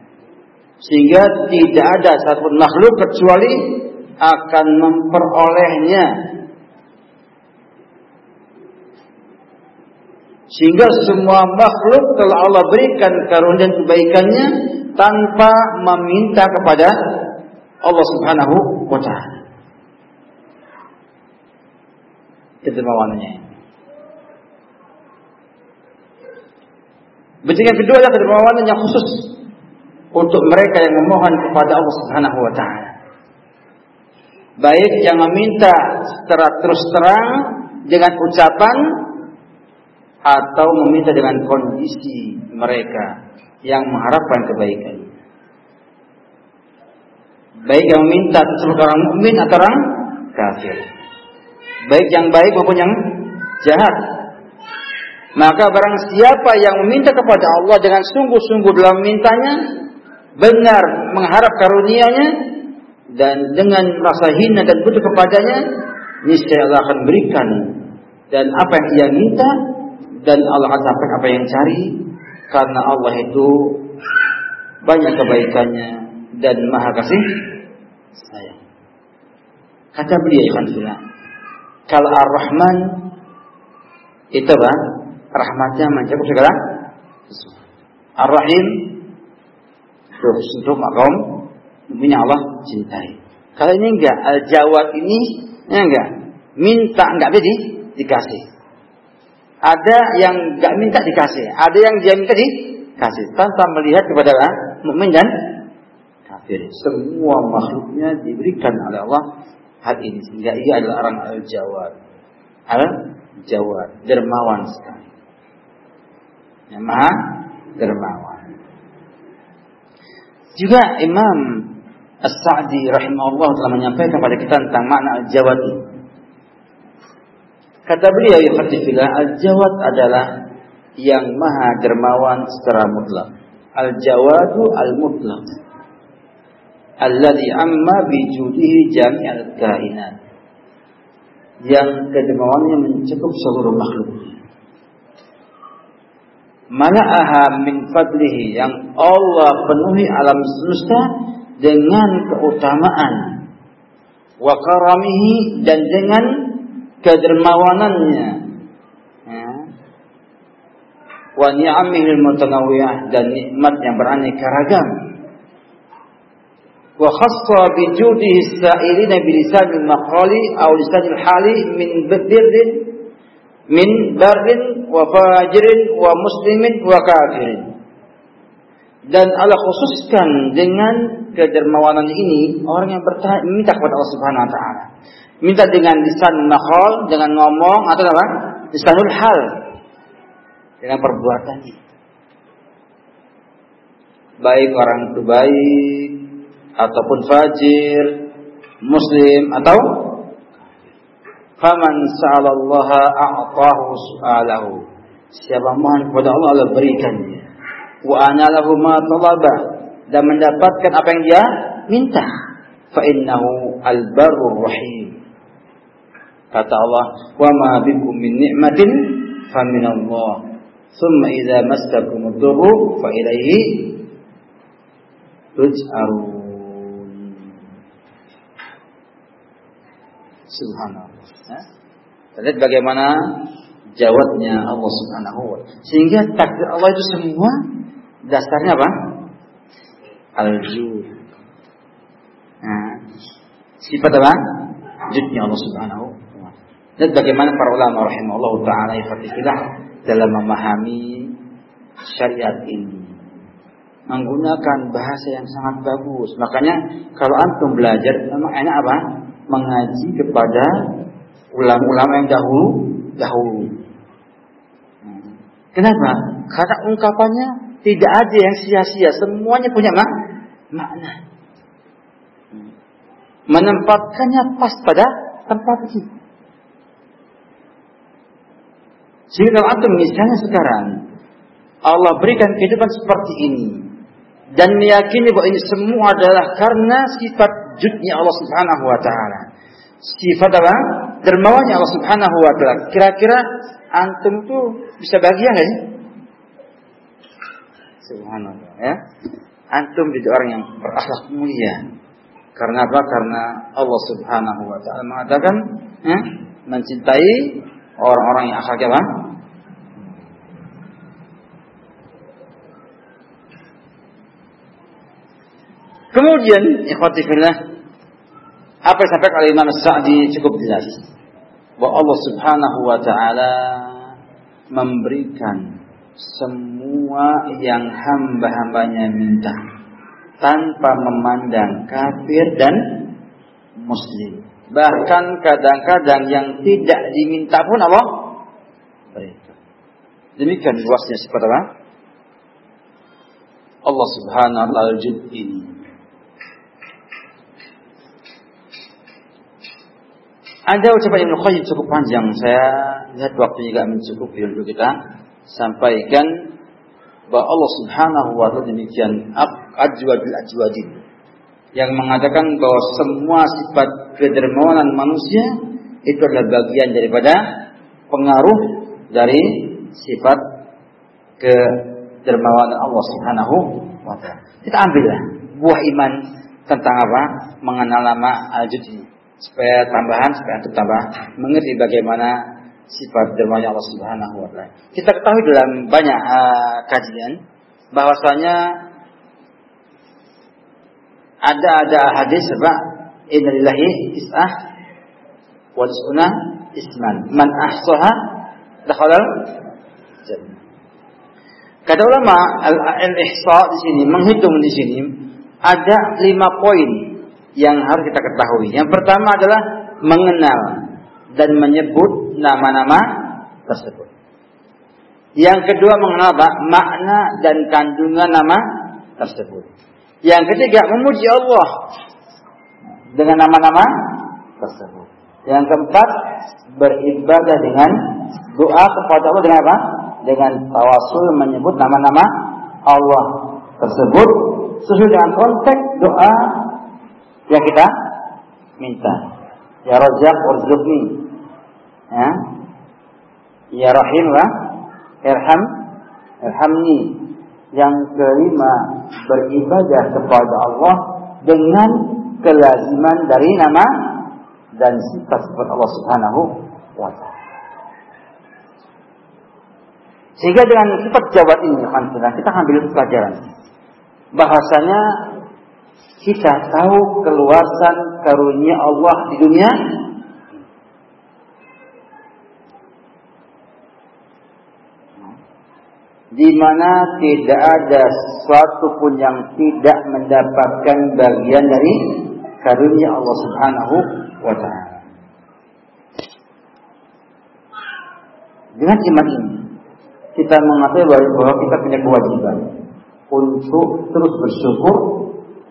Sehingga tidak ada satupun makhluk kecuali akan memperolehnya. Sehingga semua makhluk telah Allah berikan karunia dan kebaikannya tanpa meminta kepada Allah Subhanahu wa taala. Itu bawahnya. Bentuk yang kedua adalah kedermawanan yang khusus untuk mereka yang memohon kepada Allah Subhanahu wa taala. Baik yang meminta secara terus terang dengan ucapan atau meminta dengan kondisi mereka yang mengharapkan kebaikan. Baik yang meminta tersebut orang mukmin atau orang kafir. Baik yang baik maupun yang jahat. Maka barang siapa yang meminta kepada Allah dengan sungguh-sungguh dalam mintanya, benar mengharap karunia-Nya dan dengan rasa hina dan butuh kepadanya, niscaya Allah akan berikan dan apa yang ia minta dan Allah akan sampaikan apa yang cari karena Allah itu banyak kebaikannya dan maha kasih sayang. Kata beliau Ikhwan kalau Ar-Rahman itu apa? Rahmatnya mencakup segala Ar-Rahim itu untuk kaum punya Allah cintai. Kalau ini enggak, Al-Jawad ini ya enggak minta enggak jadi dikasih. Ada yang nggak minta dikasih, ada yang dia minta dikasih tanpa melihat kepada mukmin dan kafir. Semua makhluknya diberikan oleh Allah hal ini sehingga ia adalah orang al-jawad. Al-jawad, dermawan sekali. Yang maha dermawan. Juga Imam As-Sa'di rahimahullah telah menyampaikan kepada kita tentang makna al-jawad. Kata beliau ya Fatifillah, Al-Jawad adalah yang maha dermawan secara mutlak. Al-Jawadu al-mutlak. Alladhi amma bijudihi jami'al kainat. Yang kedermawannya mencakup seluruh makhluk. Mala'aha min fadlihi yang Allah penuhi alam semesta dengan keutamaan wa karamihi dan dengan kedermawanannya ya. wa ni'amihil mutanawiyah dan nikmat yang beraneka ragam wa khassa bi judihi sa'ilina bi lisanil maqali aw lisanil hali min birrin min barin wa fajirin wa muslimin wa kafirin dan Allah khususkan dengan kedermawanan ini orang yang bertanya minta kepada Allah Subhanahu wa taala Minta dengan lisan nahol, dengan ngomong atau apa? Lisanul hal. Dengan perbuatannya. Baik orang itu baik ataupun fajir, muslim atau faman sa'alallaha a'tahu su'alahu. Siapa mohon kepada Allah Allah berikannya. Wa anallahu ma talaba dan mendapatkan apa yang dia minta. Fa innahu al-barrur rahim. Kata Allah, "Wa ma bikum min ni'matin fa min Allah. Tsumma idza massakum ad-durru fa ilaihi tuj'arun." Subhanallah. Ya? Lihat bagaimana jawabnya Allah Subhanahu wa Sehingga takdir Allah itu semua dasarnya apa? Al-jud. Nah, sifat apa? Judnya Allah Subhanahu dan bagaimana para ulama rahimahullah taala ifatillah dalam memahami syariat ini menggunakan bahasa yang sangat bagus. Makanya kalau antum belajar memang enak apa? Mengaji kepada ulama-ulama yang dahulu dahulu. Kenapa? Karena ungkapannya tidak ada yang sia-sia, semuanya punya mak makna. Menempatkannya pas pada tempat itu. Sehingga kalau antum misalnya sekarang Allah berikan kehidupan seperti ini dan meyakini bahwa ini semua adalah karena sifat judnya Allah Subhanahu wa taala. Sifat apa? Dermawannya Allah Subhanahu wa taala. Kira-kira antum tuh bisa bahagia enggak sih? Subhanallah ya. Antum jadi orang yang berakhlak mulia. Karena apa? Karena Allah Subhanahu wa taala mengatakan ya, mencintai orang-orang yang akhlaknya apa? Kemudian, ikhwatifillah, apa yang sampai oleh Imam Sa'di cukup jelas. Bahwa Allah subhanahu wa ta'ala memberikan semua yang hamba-hambanya minta. Tanpa memandang kafir dan muslim. Bahkan kadang-kadang yang tidak diminta pun apa? Mereka. Demikian luasnya seperti apa? Allah subhanahu wa ta'ala ini. Ada ucapan Ibnu Qayyim cukup panjang. Saya lihat waktunya tidak mencukupi untuk kita sampaikan bahwa Allah Subhanahu wa taala demikian ajwadul ajwadin yang mengatakan bahwa semua sifat kedermawanan manusia itu adalah bagian daripada pengaruh dari sifat kedermawanan Allah Subhanahu wa taala. Kita ambillah buah iman tentang apa? Mengenal nama al-jud supaya tambahan supaya untuk tambah mengerti bagaimana sifat dermanya Allah Subhanahu wa taala. Kita ketahui dalam banyak uh, kajian bahwasanya ada ada hadis apa innalillahi is'ah wa is'una isman man ahsaha dakhala. Kata ulama al-ihsa di sini menghitung di sini ada lima poin yang harus kita ketahui. Yang pertama adalah mengenal dan menyebut nama-nama tersebut. Yang kedua mengenal makna dan kandungan nama tersebut. Yang ketiga memuji Allah dengan nama-nama tersebut. Yang keempat beribadah dengan doa kepada Allah dengan apa? Dengan tawasul menyebut nama-nama Allah tersebut sesuai dengan konteks doa yang kita minta. Ya Razzaq warzuqni. Ya. Ya Rahim lah. Irham. Irhamni. Yang kelima beribadah kepada Allah dengan kelaziman dari nama dan sifat-sifat Allah Subhanahu wa. Sehingga dengan sifat jawab ini, kita ambil pelajaran. Bahasanya kita tahu keluasan karunia Allah di dunia di mana tidak ada sesuatu pun yang tidak mendapatkan bagian dari karunia Allah Subhanahu wa taala. Dengan iman ini kita mengatakan bahwa kita punya kewajiban untuk terus bersyukur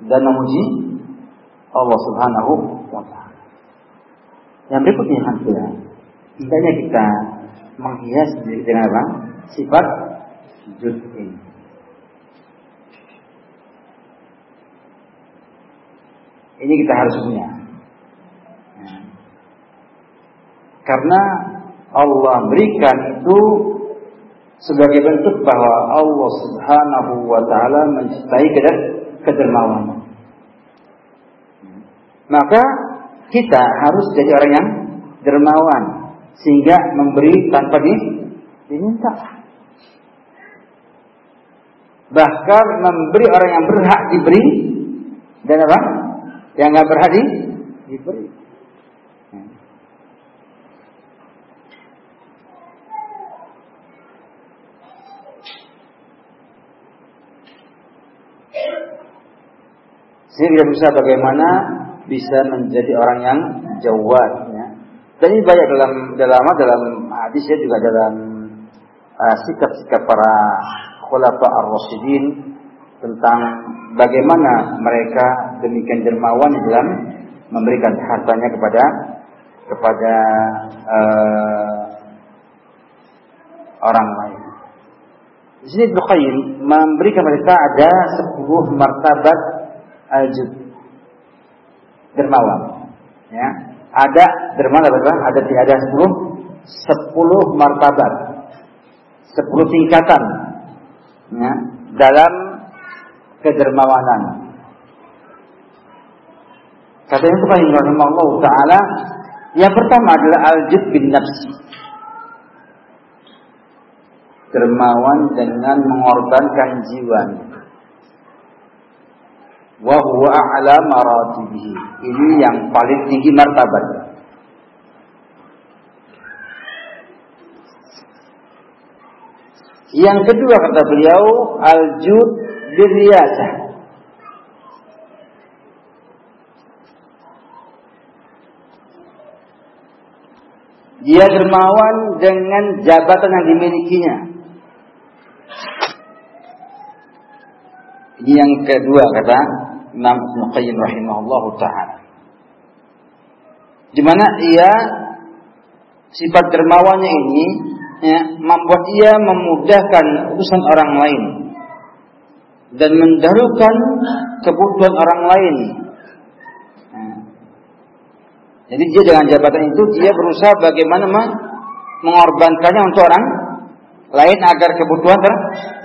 dan memuji Allah Subhanahu wa taala. Yang berikutnya alhamdulillah, hendaknya kita menghias diri dengan apa? Sifat sujud ini. Ini kita harus punya. Karena Allah berikan itu sebagai bentuk bahwa Allah Subhanahu wa taala mencintai kedermawanan. Maka kita harus jadi orang yang dermawan sehingga memberi tanpa diminta. Bahkan memberi orang yang berhak diberi dan apa? Yang nggak berhak di, diberi. Sehingga bisa bagaimana bisa menjadi orang yang jawab. Ya. Dan ini banyak dalam dalam dalam hadis ya juga dalam uh, sikap-sikap uh, para khulafa ar-rasyidin tentang bagaimana mereka demikian dermawan dalam memberikan hartanya kepada kepada uh, orang lain. Di sini Ibnu Qayyim memberikan mereka ada sepuluh martabat ajud dermawan. Ya. Ada dermawan berapa ada ada sepuluh sepuluh martabat. Sepuluh tingkatan. Ya. Dalam kedermawanan. Kata yang Tuhan Allah taala yang pertama adalah aljud bin nafsi dermawan dengan mengorbankan jiwanya wa a'la maratibihi. Ini yang paling tinggi martabat. Yang kedua kata beliau al-jud. Dia dermawan dengan jabatan yang dimilikinya. Ini yang kedua kata Imam Ibn Qayyim rahimahullah taala. Di mana ia sifat dermawannya ini ya, membuat ia memudahkan urusan orang lain dan mendahulukan kebutuhan orang lain. Ya. Jadi dia dengan jabatan itu dia berusaha bagaimana mengorbankannya untuk orang lain agar kebutuhan ter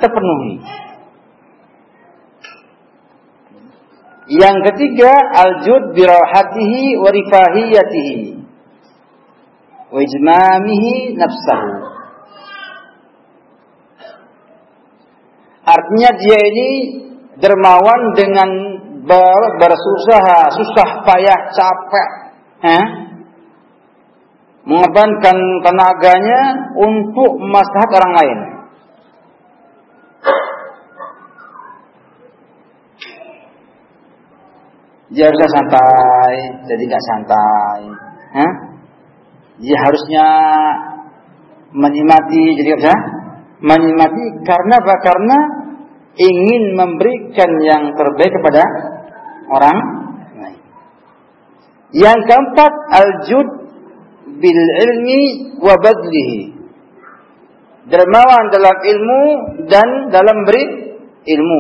terpenuhi. Yang ketiga, al-jud birahatihi wa rifahiyatihi wa ijmamihi nafsahu. Artinya dia ini dermawan dengan ber, bersusah, susah payah, capek, eh? mengorbankan tenaganya untuk maslahat orang lain. Dia harusnya santai, jadi nggak santai. Hah? Dia harusnya menikmati, jadi nggak bisa menikmati karena apa? Karena ingin memberikan yang terbaik kepada orang lain. Yang keempat, al-jud bil ilmi wa badlihi. Dermawan dalam ilmu dan dalam beri ilmu.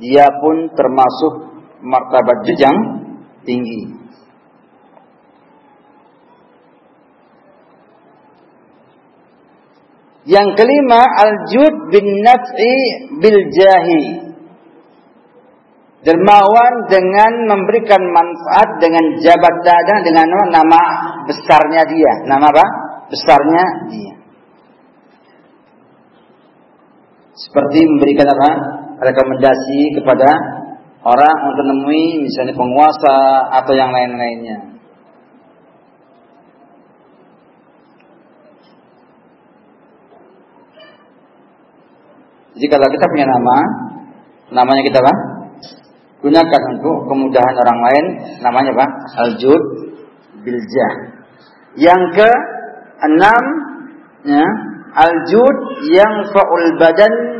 Dia pun termasuk martabat jejang tinggi. Yang kelima al-jud bin naf'i bil jahi. Dermawan dengan memberikan manfaat dengan jabat dada dengan nama besarnya dia. Nama apa? Besarnya dia. Seperti memberikan apa? Rekomendasi kepada orang untuk menemui misalnya penguasa atau yang lain-lainnya. Jadi kalau kita punya nama, namanya kita apa? Gunakan untuk kemudahan orang lain, namanya apa? Al-Jud Biljah. Yang ke enam, ya, Al-Jud yang fa'ul badan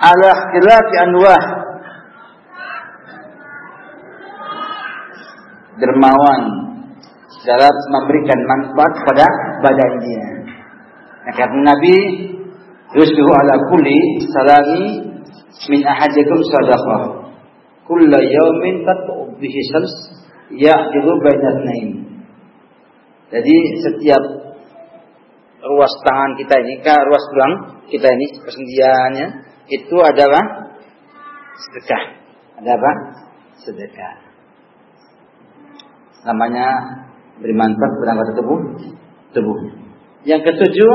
ala ikhtilafi anwah dermawan dalam memberikan manfaat pada badan dia. Nah, karena Nabi yusbihu ala kulli salami min ahadikum sadaqah. Kulla yawmin tat'u bihi syams ya'jilu bainatnain. Jadi setiap ruas tangan kita ini, ruas tulang kita ini persendiannya itu adalah sedekah. Ada apa? Sedekah. Namanya beri manfaat berangkat tubuh tubuh. Yang ketujuh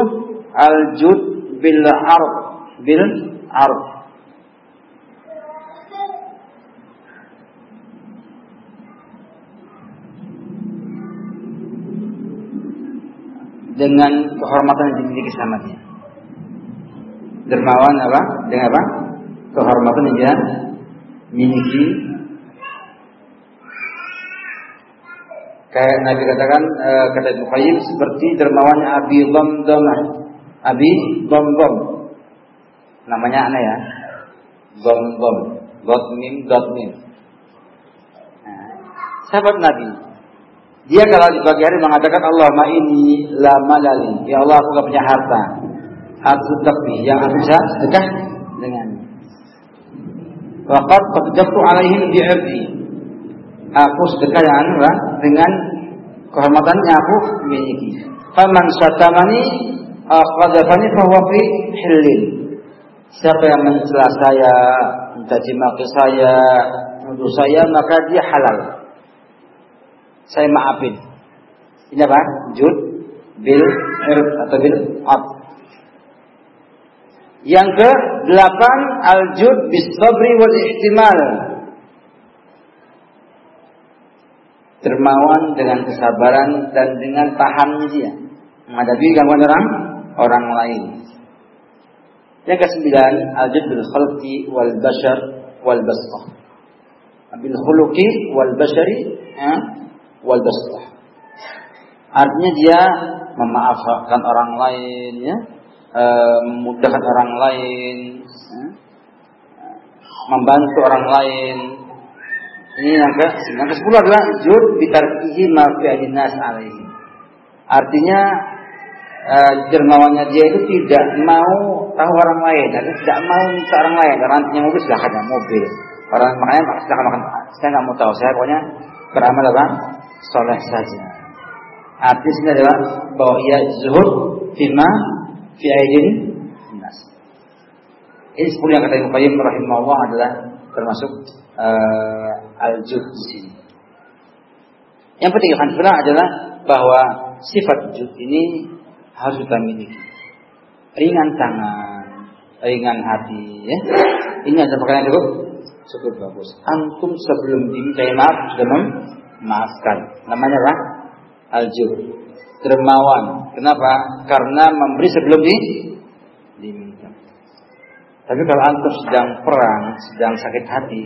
al-jud bil arf bil arf dengan kehormatan yang dimiliki sama dermawan apa? Dengan apa? Kehormatan yang dia miliki. Kayak Nabi katakan e, kata Ibnu seperti dermawan Abi Dhamdhamah. Abi Dhamdham. Namanya aneh ya. Dhamdham. Dhamim Dhamim. Nah, sahabat Nabi dia kalau di pagi hari mengatakan Allah ma ini lama malali. Ya Allah aku gak punya harta aku takfi yang aku bisa sedekah dengan Waqad taqdaftu alaihi bi'irdi. Aku sedekah yang dengan kehormatannya aku miliki. Faman satamani akhadafani fahuwa fi hillin. Siapa yang mencela saya, mencaci maki saya, menuduh saya, maka dia halal. Saya maafin. Ini apa? Jud bil atau bil ab Yang ke delapan al-jud bis sabri wal ihtimal. Dermawan dengan kesabaran dan dengan tahannya dia menghadapi gangguan orang orang lain. Yang kesembilan al-jud bil khalqi wal bashar wal basqah. Bil khuluqi wal bashari wal basqah. Artinya dia memaafkan orang lain ya, Eh, memudahkan orang lain, eh, membantu orang lain. Ini yang ke yang ke sepuluh adalah jud bitarkihi ma fi adinas alaihi. Artinya uh, dermawannya dia itu tidak mau tahu orang lain, dan tidak mau minta orang lain. Karena nantinya mobil silahkan ya mobil. Orang makanya silahkan makan. Saya nggak mau tahu. Saya pokoknya beramal apa? Soleh saja. Artinya adalah bahwa ia zuhud fima fi aidin nas. Ini sepuluh yang kata Ibnu Qayyim rahimahullah adalah termasuk uh, al-jud di sini. Yang penting Hanfilah adalah bahwa sifat jud ini harus kita miliki. Ringan tangan, ringan hati, ya. Ini adalah perkara yang cukup cukup bagus. Antum sebelum dimintai maaf sudah memaafkan. Namanya apa? Al-jud dermawan. Kenapa? Karena memberi sebelum di diminta. Tapi kalau antum sedang perang, sedang sakit hati,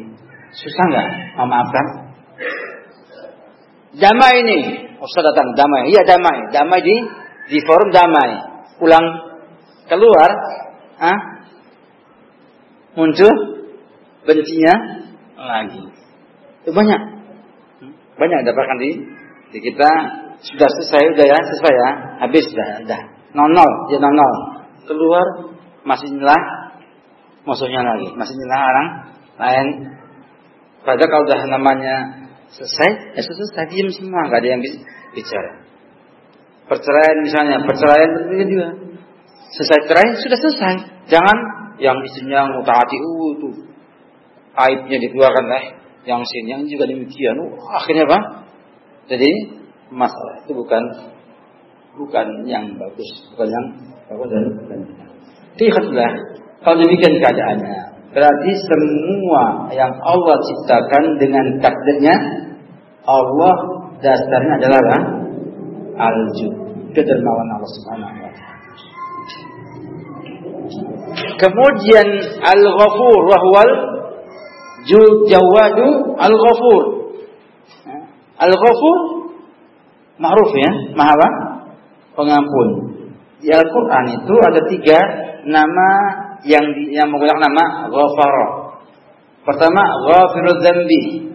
susah nggak memaafkan? Damai ini, Ustaz datang damai. Iya damai, damai di di forum damai. Pulang keluar, ah, muncul bencinya lagi. Itu banyak, banyak dapatkan di di kita sudah selesai udah ya selesai ya? Habis dah dah nol nol dia nol nol. Keluar masih nyelah musuhnya lagi masih nyelah orang lain. Pada kalau udah namanya selesai ya selesai diam semua nggak ada yang bicara. Perceraian misalnya perceraian itu juga. Selesai cerai sudah selesai. Jangan yang istrinya mutaati uh itu aibnya dikeluarkan eh. Yang sini yang juga demikian uh, akhirnya apa? Jadi masalah itu bukan bukan yang bagus, bukan yang bagus dan bukan. Lihatlah kalau demikian keadaannya, berarti semua yang Allah ciptakan dengan takdirnya Allah dasarnya adalah al-jud, kedermawan Allah Subhanahu wa taala. Kemudian al-ghafur wahwal jawadu al-ghafur. Al-ghafur Ma'ruf ya, maha? Pengampun. Di Al-Quran itu ada tiga nama yang di, yang menggunakan nama Ghafar. Pertama, Ghafirul Zambi.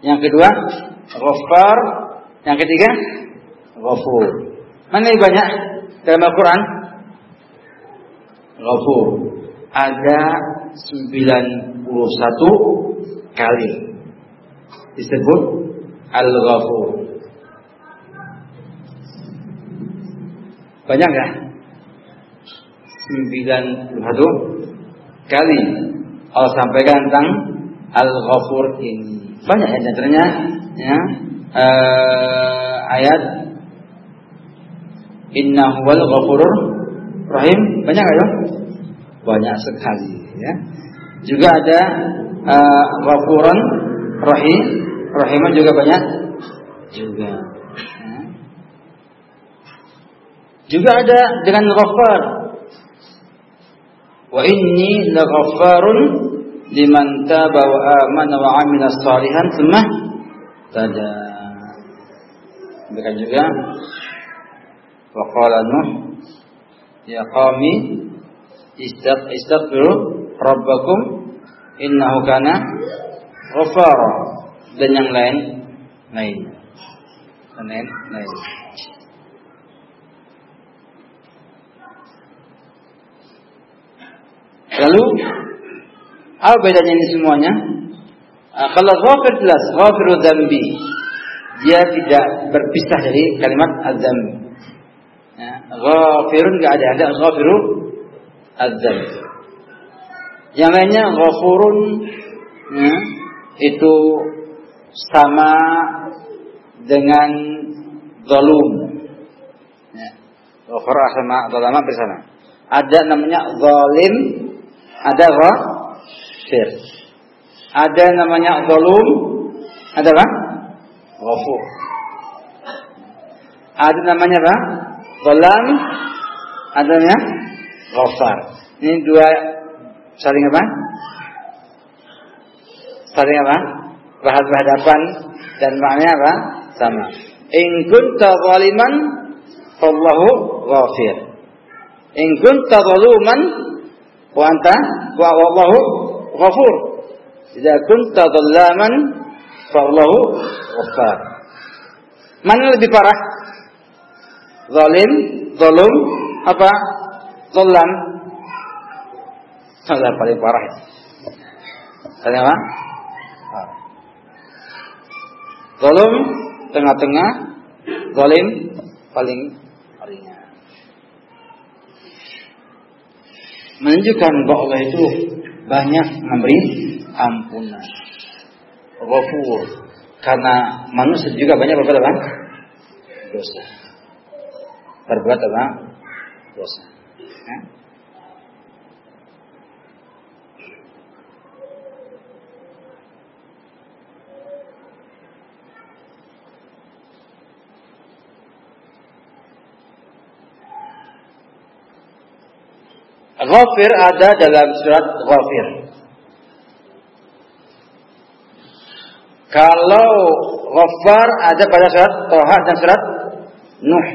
Yang kedua, Ghafar. Yang ketiga, Ghafur. Mana yang banyak dalam Al-Quran? Ghafur. Ada 91 kali disebut Al-Ghafur. Banyak nggak? 91 kali Allah sampaikan tentang Al-Ghafur ini. Banyak ya antaranya ya, uh, ayat Inna huwal ghafurur rahim banyak nggak ya? Banyak sekali ya. Juga ada uh, ghafuran rahim, rahimah juga banyak juga. Juga ada dengan ghaffar. Wa inni laghaffarun liman taba wa amana wa amila salihan thumma tada. Demikian juga wa qala Nuh ya qami istaghfiru rabbakum innahu kana ghafara dan yang lain lain lain lain Lalu apa bedanya ini semuanya? Uh, kalau ghafir jelas, ghafiru dzambi. Dia tidak berpisah dari kalimat azam. Ya, ghafirun enggak ada, ada ghafiru azam. Yang lainnya ghafurun ya, itu sama dengan zalum. Ya. Ghafara sama zalama bersama. Ada namanya zalim, ada ghafir. Ada namanya zalum, adalah ghafur. Ada namanya apa? Zalam, ada namanya ghafar. Ini dua saling apa? Saling apa? Berhadapan dan maknanya apa? Sama. In kunta zaliman fallahu ghafir. In kunta zaluman wa anta wa wallahu ghafur. Jika kunta zallaman fallahu ghafar. Mana lebih parah? Zalim, zalum, apa? Zalam. Zalam paling parah. Kalian apa? Zalim tengah-tengah, zalim paling ringan. Menunjukkan bahwa Allah itu banyak memberi ampunan. Ghafur. Karena manusia juga banyak berbuat apa? Dosa. Berbuat apa? Dosa. Ya? Ghafir ada dalam surat Ghafir. Kalau Ghafar ada pada surat Toha dan surat Nuh.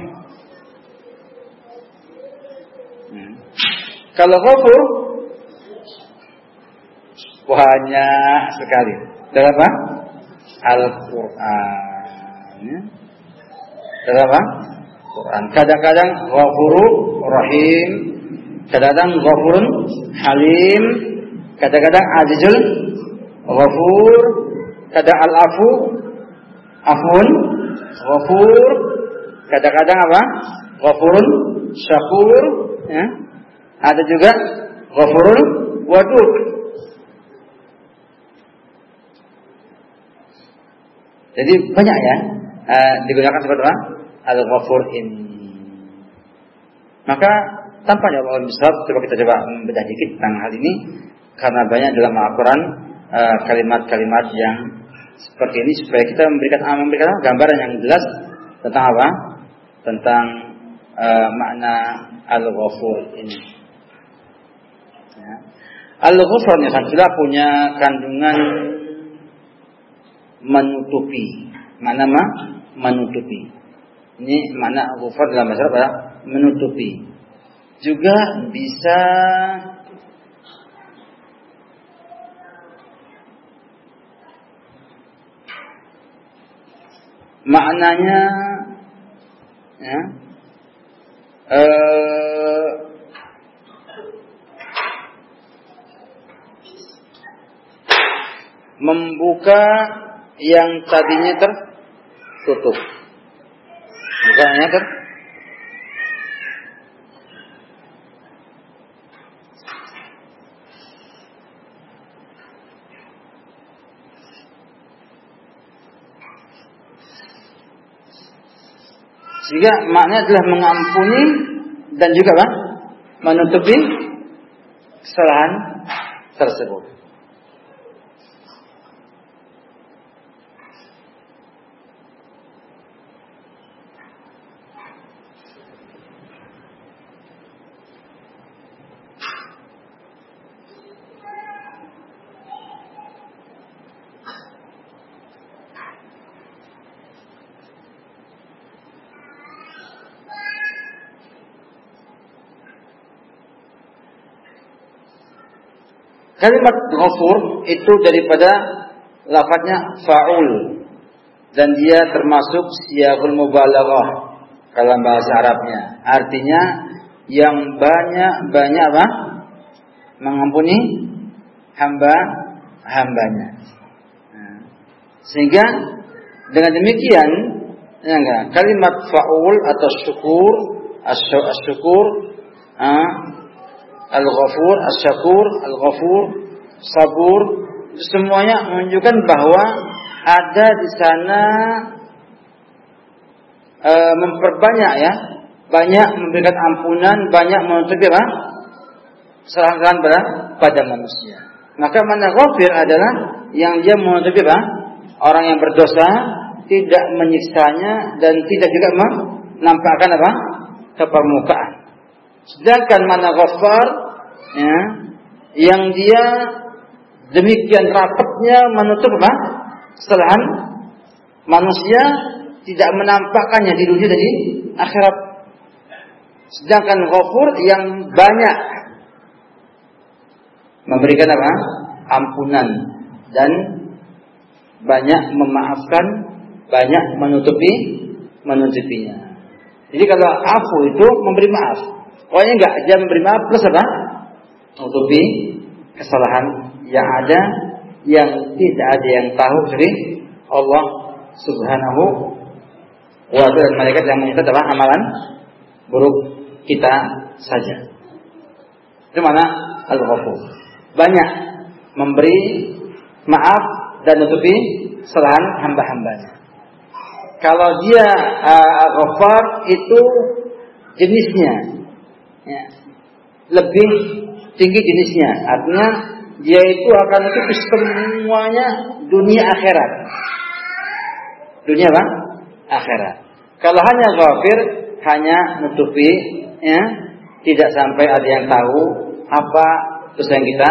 Hmm. Kalau Ghafur banyak sekali. Dalam apa? Al-Quran. Dalam apa? Quran. Kadang-kadang Ghafuru Rahim kadang-kadang ghafurun halim, kadang-kadang azizul ghafur, kadang al-afu afun ghafur, kadang-kadang apa? ghafurun syakur, ya. Ada juga ghafurun wadud. Jadi banyak ya uh, digunakan seperti apa? Al-Ghafur ini. Maka Tampaknya Allah besar, coba kita coba membedah dikit tentang hal ini karena banyak dalam Al-Quran eh, kalimat-kalimat yang seperti ini supaya kita memberikan memberikan gambaran yang jelas tentang apa? Tentang uh, makna Al-Ghafur ini. Ya. Al-Ghafur sudah punya kandungan menutupi. Mana mah? Menutupi. Ini mana Al-Ghafur dalam bahasa apa? Menutupi juga bisa maknanya ya eh, membuka yang tadinya tertutup. Bukannya ter Sehingga maknanya adalah mengampuni dan juga apa? menutupi kesalahan tersebut. Kalimat ghafur itu daripada lafadznya fa'ul dan dia termasuk siyagul mubalaghah dalam bahasa Arabnya. Artinya yang banyak-banyak apa? Mengampuni hamba hambanya. Nah, sehingga dengan demikian ya enggak, kalimat fa'ul atau syukur asyukur Al-Ghafur, As-Syakur, Al-Ghafur, Sabur, semuanya menunjukkan bahwa ada di sana e, memperbanyak ya banyak memberikan ampunan, banyak menutupi apa? Kesalahan pada pada manusia. Maka mana ghafir adalah yang dia menutupi apa? Orang yang berdosa tidak menyiksanya dan tidak juga menampakkan apa? ke permukaan. Sedangkan mana ghafar ya, yang dia demikian rapatnya menutup apa? kesalahan manusia tidak menampakkannya di dunia dan di akhirat. Sedangkan ghafur yang banyak memberikan apa? ampunan dan banyak memaafkan, banyak menutupi menutupinya. Jadi kalau afu itu memberi maaf. Pokoknya enggak dia memberi maaf plus apa? Menutupi kesalahan yang ada yang tidak ada yang tahu dari Allah Subhanahu wa taala dan malaikat yang mencatat apa amalan buruk kita saja. Itu mana al-ghafur. Banyak memberi maaf dan menutupi kesalahan hamba-hambanya. Kalau dia uh, ghafar itu jenisnya ya, lebih tinggi jenisnya. Artinya dia itu akan menutupi semuanya dunia akhirat. Dunia apa? Akhirat. Kalau hanya ghafir, hanya menutupi, ya, tidak sampai ada yang tahu apa dosa yang kita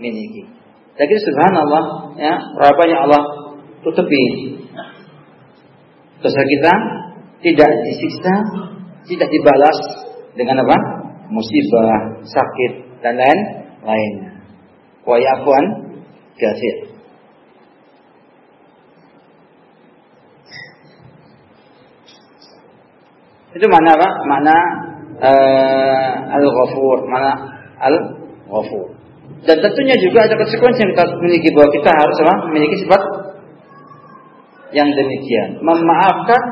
miliki. Jadi subhanallah, ya, berapanya Allah tutupi dosa kita tidak disiksa, tidak dibalas dengan apa? Musibah, sakit dan lain lainnya. Wa ya'fuan katsir. Itu mana apa? Mana uh, al-ghafur, mana al-ghafur. Dan tentunya juga ada konsekuensi yang kita miliki bahwa kita harus apa? memiliki sifat yang demikian, memaafkan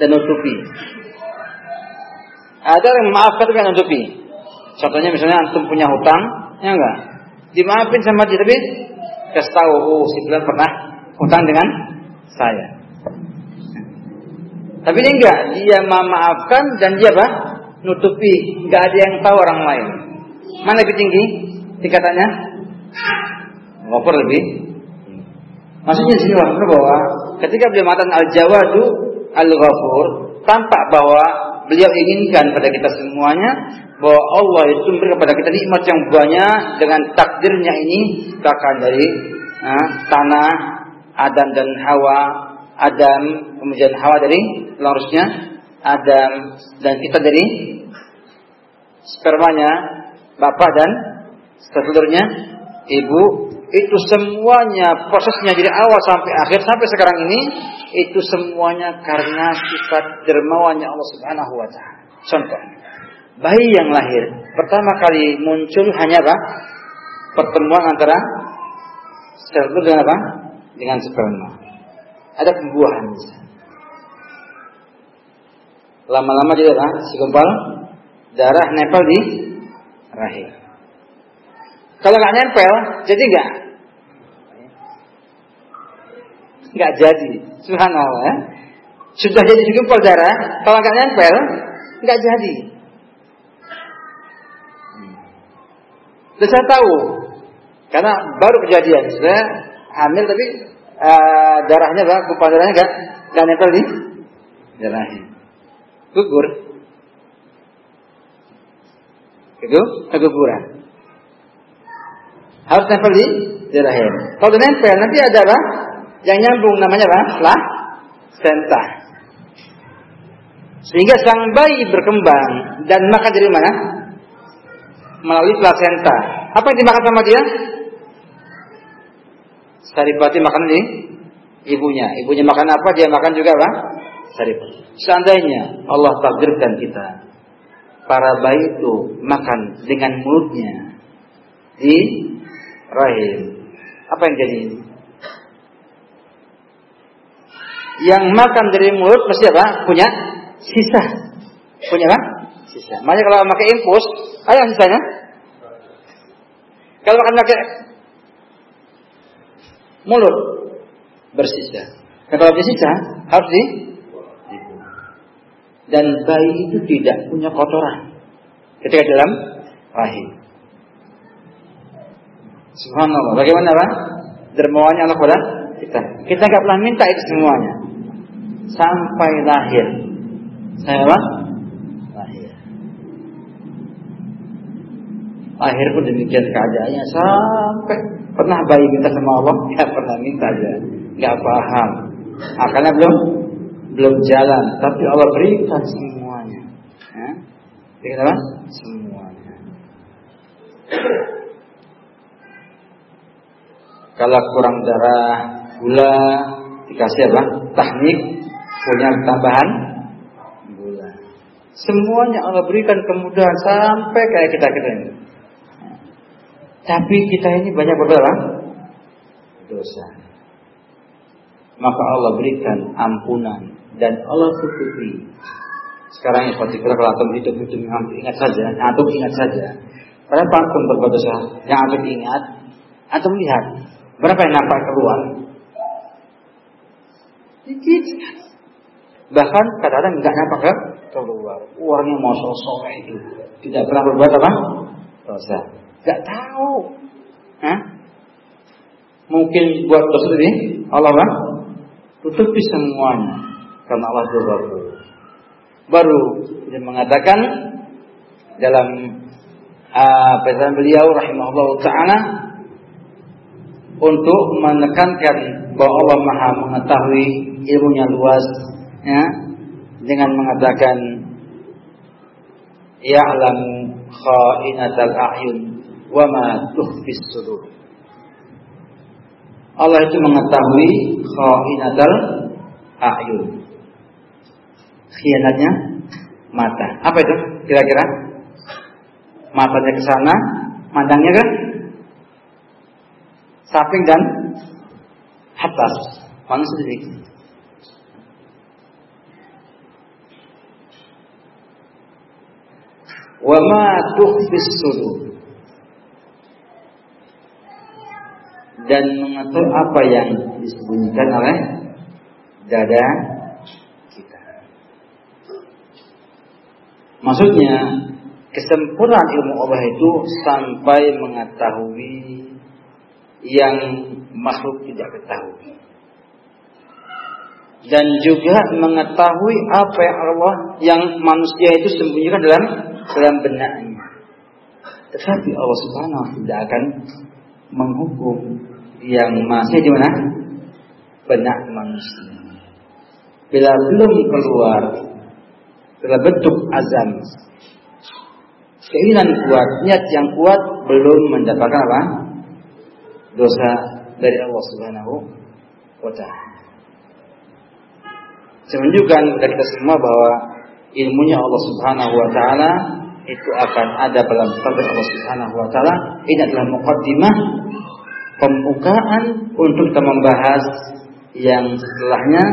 dan nutupi. Ada yang memaafkan tapi nutupi. Contohnya misalnya antum punya hutang, ya enggak? Dimaafin sama dia tapi kasih tahu, oh si pernah hutang dengan saya. Tapi ini enggak, dia memaafkan dan dia apa? Nutupi, enggak ada yang tahu orang lain. Mana lebih tinggi tingkatannya? Ngopor lebih. Maksudnya sini bahwa ketika beliau mengatakan al-jawadu al-ghafur, tampak bahwa beliau inginkan pada kita semuanya bahwa Allah itu memberi kepada kita nikmat yang banyak dengan takdirnya ini bahkan dari nah, tanah Adam dan Hawa Adam kemudian Hawa dari larusnya Adam dan kita dari spermanya bapak dan setelurnya ibu itu semuanya prosesnya dari awal sampai akhir sampai sekarang ini itu semuanya karena sifat dermawannya Allah Subhanahu wa taala. Contoh, bayi yang lahir pertama kali muncul hanya apa? Pertemuan antara sel dengan apa? Dengan sperma. Ada pembuahan. Lama-lama jadi apa? Segumpal darah nempel di rahim. Kalau nggak nempel, jadi nggak nggak jadi. Subhanallah. Ya. Sudah jadi segumpal darah, kalau nggak nempel, nggak jadi. Dan saya tahu, karena baru kejadian, sudah hamil tapi uh, darahnya, gumpal darahnya nggak nggak nempel di darahnya gugur. Itu keguguran. Harus nempel di rahim. Kalau udah nempel nanti ada apa? Yang nyambung namanya apa? Lah, senta. Sehingga sang bayi berkembang dan makan dari mana? Melalui plasenta. Apa yang dimakan sama dia? Saripati makan di ibunya. Ibunya makan apa? Dia makan juga apa? Saripati. Seandainya Allah takdirkan kita para bayi itu makan dengan mulutnya di rahim, apa yang jadi? Yang makan dari mulut mesti apa? Punya sisa. Punya apa? Sisa. Makanya kalau pakai infus, ada sisanya? Kalau makan pakai mulut bersisa. Dan kalau bersisa harus di dan bayi itu tidak punya kotoran ketika dalam rahim. Subhanallah. Bagaimana Pak? Dermawannya Allah kepada kita. Kita nggak pernah minta itu semuanya. Sampai lahir. Saya apa? Lahir. Lahir pun demikian keadaannya sampai pernah bayi minta sama Allah, nggak pernah minta aja, nggak paham. Akalnya belum belum jalan, tapi Allah berikan semuanya. Ya? Apa? Semuanya. Kalau kurang darah, gula, dikasih apa? Teknik punya tambahan gula. Semuanya Allah berikan kemudahan sampai kayak kita kita ini. Tapi kita ini banyak berdoa dosa. Maka Allah berikan ampunan dan Allah tutupi. Sekarang yang seperti kalau antum hidup hidup ingat saja, antum ingat saja. Berapa antum berbuat dosa yang antum ingat, antum lihat berapa yang nampak keluar. Sedikit. Bahkan kadang-kadang nggak nampak ke keluar. Orangnya mau sosok itu tidak pernah berbuat apa? Dosa. Gak tahu. Hah? Mungkin buat dosa ini Allah apa? tutupi semuanya karena Allah Subhanahu Baru dia mengatakan dalam uh, pesan beliau rahimahullah taala untuk menekankan bahwa Allah Maha mengetahui ilmunya luas ya dengan mengatakan ya'lamu kha'inatal a'yun wa ma tuhfis sudur Allah itu mengetahui kha'inatal a'yun khianatnya mata. Apa itu kira-kira? Matanya ke sana, mandangnya kan samping dan atas. Mana sendiri? Wa ma sudur. Dan mengatur apa yang disembunyikan oleh dada Maksudnya kesempurnaan ilmu Allah itu sampai mengetahui yang makhluk tidak ketahui. Dan juga mengetahui apa yang Allah yang manusia itu sembunyikan dalam dalam benaknya. Tetapi Allah Subhanahu wa tidak akan menghukum yang masih di mana? Benak manusia. Bila belum keluar dalam bentuk azam. Keinginan kuat, niat yang kuat belum mendapatkan apa? Dosa dari Allah Subhanahu wa taala. Menunjukkan kepada kita semua bahwa ilmunya Allah Subhanahu wa taala itu akan ada dalam takdir Allah Subhanahu wa taala. Ini adalah mukaddimah pembukaan untuk kita membahas yang setelahnya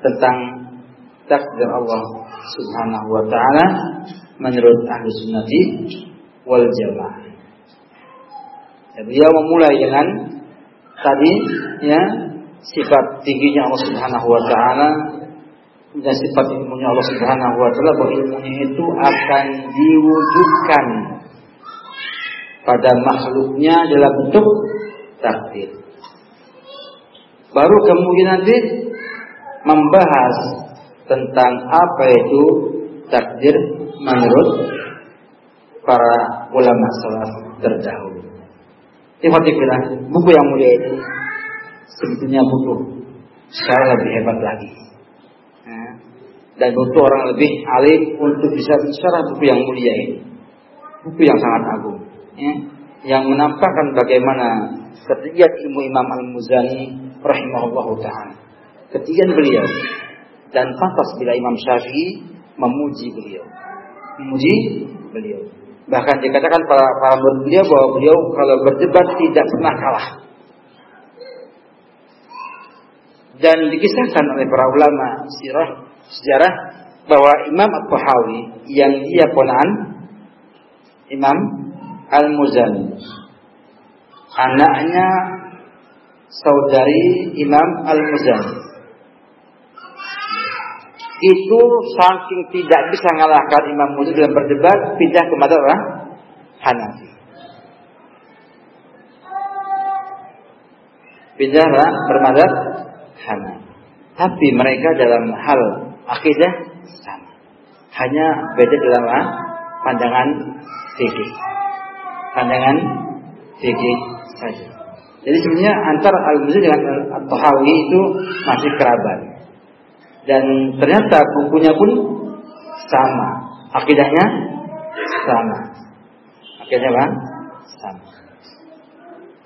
tentang takdir Allah Subhanahu wa taala menurut ahli sunnati wal jamaah. Ya, beliau memulai dengan tadi ya sifat tingginya Allah Subhanahu wa taala dan sifat ilmunya Allah Subhanahu wa taala bahwa ilmunya itu akan diwujudkan pada makhluknya dalam bentuk takdir. Baru kemudian nanti membahas tentang apa itu takdir menurut para ulama salaf terdahulu. Tiba-tiba buku yang mulia itu sebetulnya buku secara lebih hebat lagi. Ya. Dan butuh orang lebih alim untuk bisa bicara buku yang mulia ini. Buku yang sangat agung. Ya. Yang menampakkan bagaimana ketinggian ilmu Imam Al-Muzani rahimahullah ta'ala. Ketinggian beliau dan pantas bila Imam Syafi'i memuji beliau. Memuji beliau. Bahkan dikatakan para para murid beliau bahwa beliau kalau berdebat tidak pernah kalah. Dan dikisahkan oleh para ulama sirah sejarah bahwa Imam At-Tahawi yang dia ponaan Imam Al-Muzani anaknya saudari Imam Al-Muzani itu saking tidak bisa mengalahkan Imam Muzani dalam berdebat pindah ke madzhab Hanafi. Pindah bermadzhab Hanafi. Tapi mereka dalam hal akidah sama. Hanya beda dalam pandangan fikih. Pandangan fikih saja. Jadi sebenarnya antara Al-Muzani dengan Al-Tahawi itu masih kerabat. Dan ternyata bukunya pun sama. Akidahnya sama. Akidahnya apa? Sama.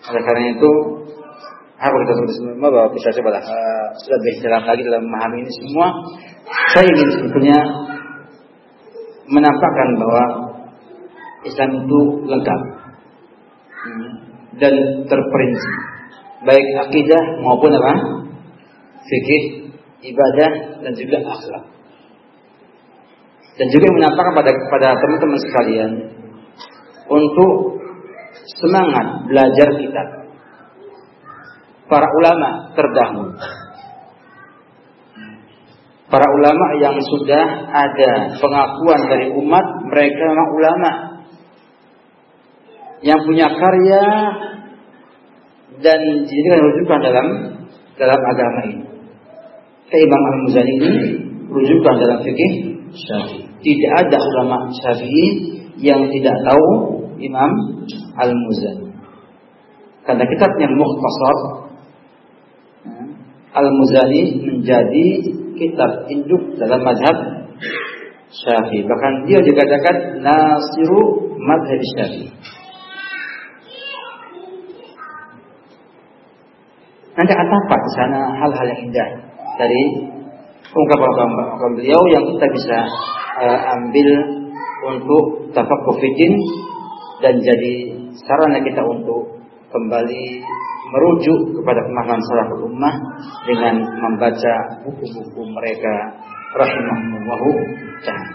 Oleh karena itu, aku kita tulis semua bahwa kita lah, uh, sudah lebih dalam lagi dalam memahami ini semua. Saya ingin sebetulnya menampakkan bahwa Islam itu lengkap dan terperinci, baik akidah maupun apa, fikih ibadah dan juga akhlak. Dan juga menampakkan pada pada teman-teman sekalian untuk semangat belajar kitab para ulama terdahulu. Para ulama yang sudah ada pengakuan dari umat mereka memang ulama yang punya karya dan dijadikan rujukan dalam dalam agama ini. Imam Al-Muzani ini rujukan dalam fikih Syafi'i. Tidak ada ulama Syafi'i yang tidak tahu Imam Al-Muzani. Karena kitabnya Mukhtasar Al-Muzani menjadi kitab induk dalam madhab Syafi'i. Bahkan dia dikatakan Nasiru Madhab Syafi'i. Nanti akan tampak di sana hal-hal yang indah dari ungkapan-ungkapan beliau yang kita bisa uh, ambil untuk tapak fitin dan jadi sarana kita untuk kembali merujuk kepada pemahaman salaful ummah dengan membaca buku-buku mereka rahimahumullah ta'ala.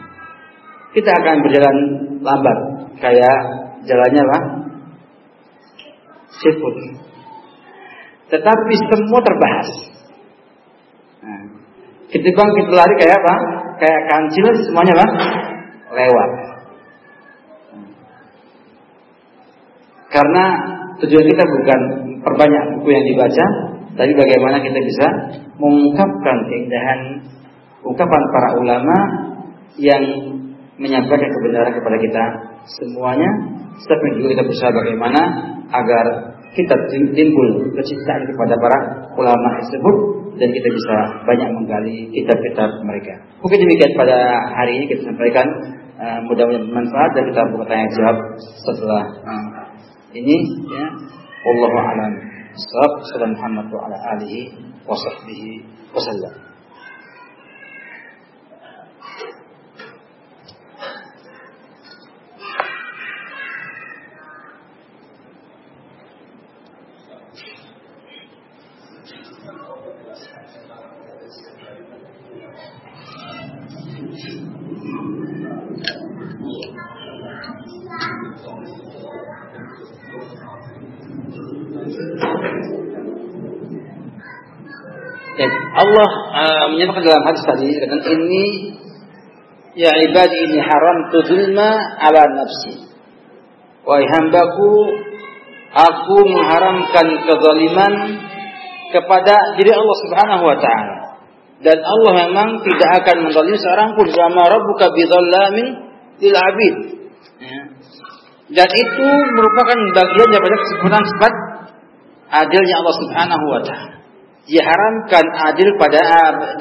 Kita akan berjalan lambat kayak jalannya lah siput. Tetapi semua terbahas. Ketimbang kita lari kayak apa? Kayak kancil semuanya apa? Lewat. Karena tujuan kita bukan perbanyak buku yang dibaca, tapi bagaimana kita bisa mengungkapkan keindahan ungkapan para ulama yang menyampaikan kebenaran kepada kita semuanya, tapi juga kita berusaha bagaimana agar kita timbul kecintaan kepada para ulama tersebut dan kita bisa banyak menggali kitab-kitab mereka. Mungkin demikian pada hari ini kita sampaikan uh, mudah-mudahan bermanfaat dan kita buka tanya jawab setelah uh, ini ya. Wallahu a'lam. Sallallahu Muhammad wa ala alihi wasallam. Allah menyatakan dalam hadis tadi dengan ini ya ibadi ini haram tudulma ala nafsi. Wahai hambaku, aku mengharamkan kezaliman kepada diri Allah Subhanahu wa taala. Dan Allah memang tidak akan menzalimi seorang pun. Wa ma rabbuka bidzallamin lil abid. Ya. Dan itu merupakan bagian daripada kesempurnaan sifat adilnya Allah Subhanahu wa taala diharamkan adil pada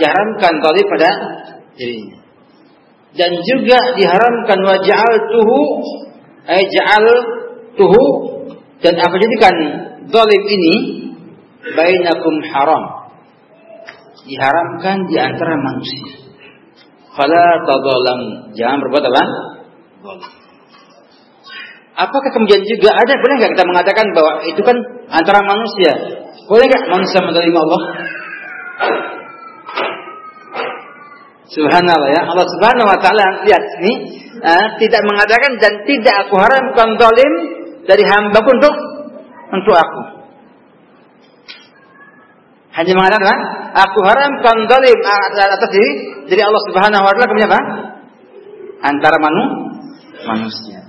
diharamkan zalim pada dirinya. Dan juga diharamkan wajal tuhu eh ja'al tuhu dan aku jadikan zalim ini bainakum haram. Diharamkan di antara manusia. Fala tadzalam. Jangan berbuat apa? Apakah kemudian juga ada boleh nggak kita mengatakan bahwa itu kan antara manusia? Boleh nggak manusia menerima Allah? Subhanallah ya. Allah Subhanahu wa taala lihat ini eh, tidak mengatakan dan tidak aku haramkan zalim dari hamba untuk untuk aku. Hanya mengatakan aku haramkan zalim atas diri dari Allah Subhanahu wa taala kemudian apa? Antara manu, manusia.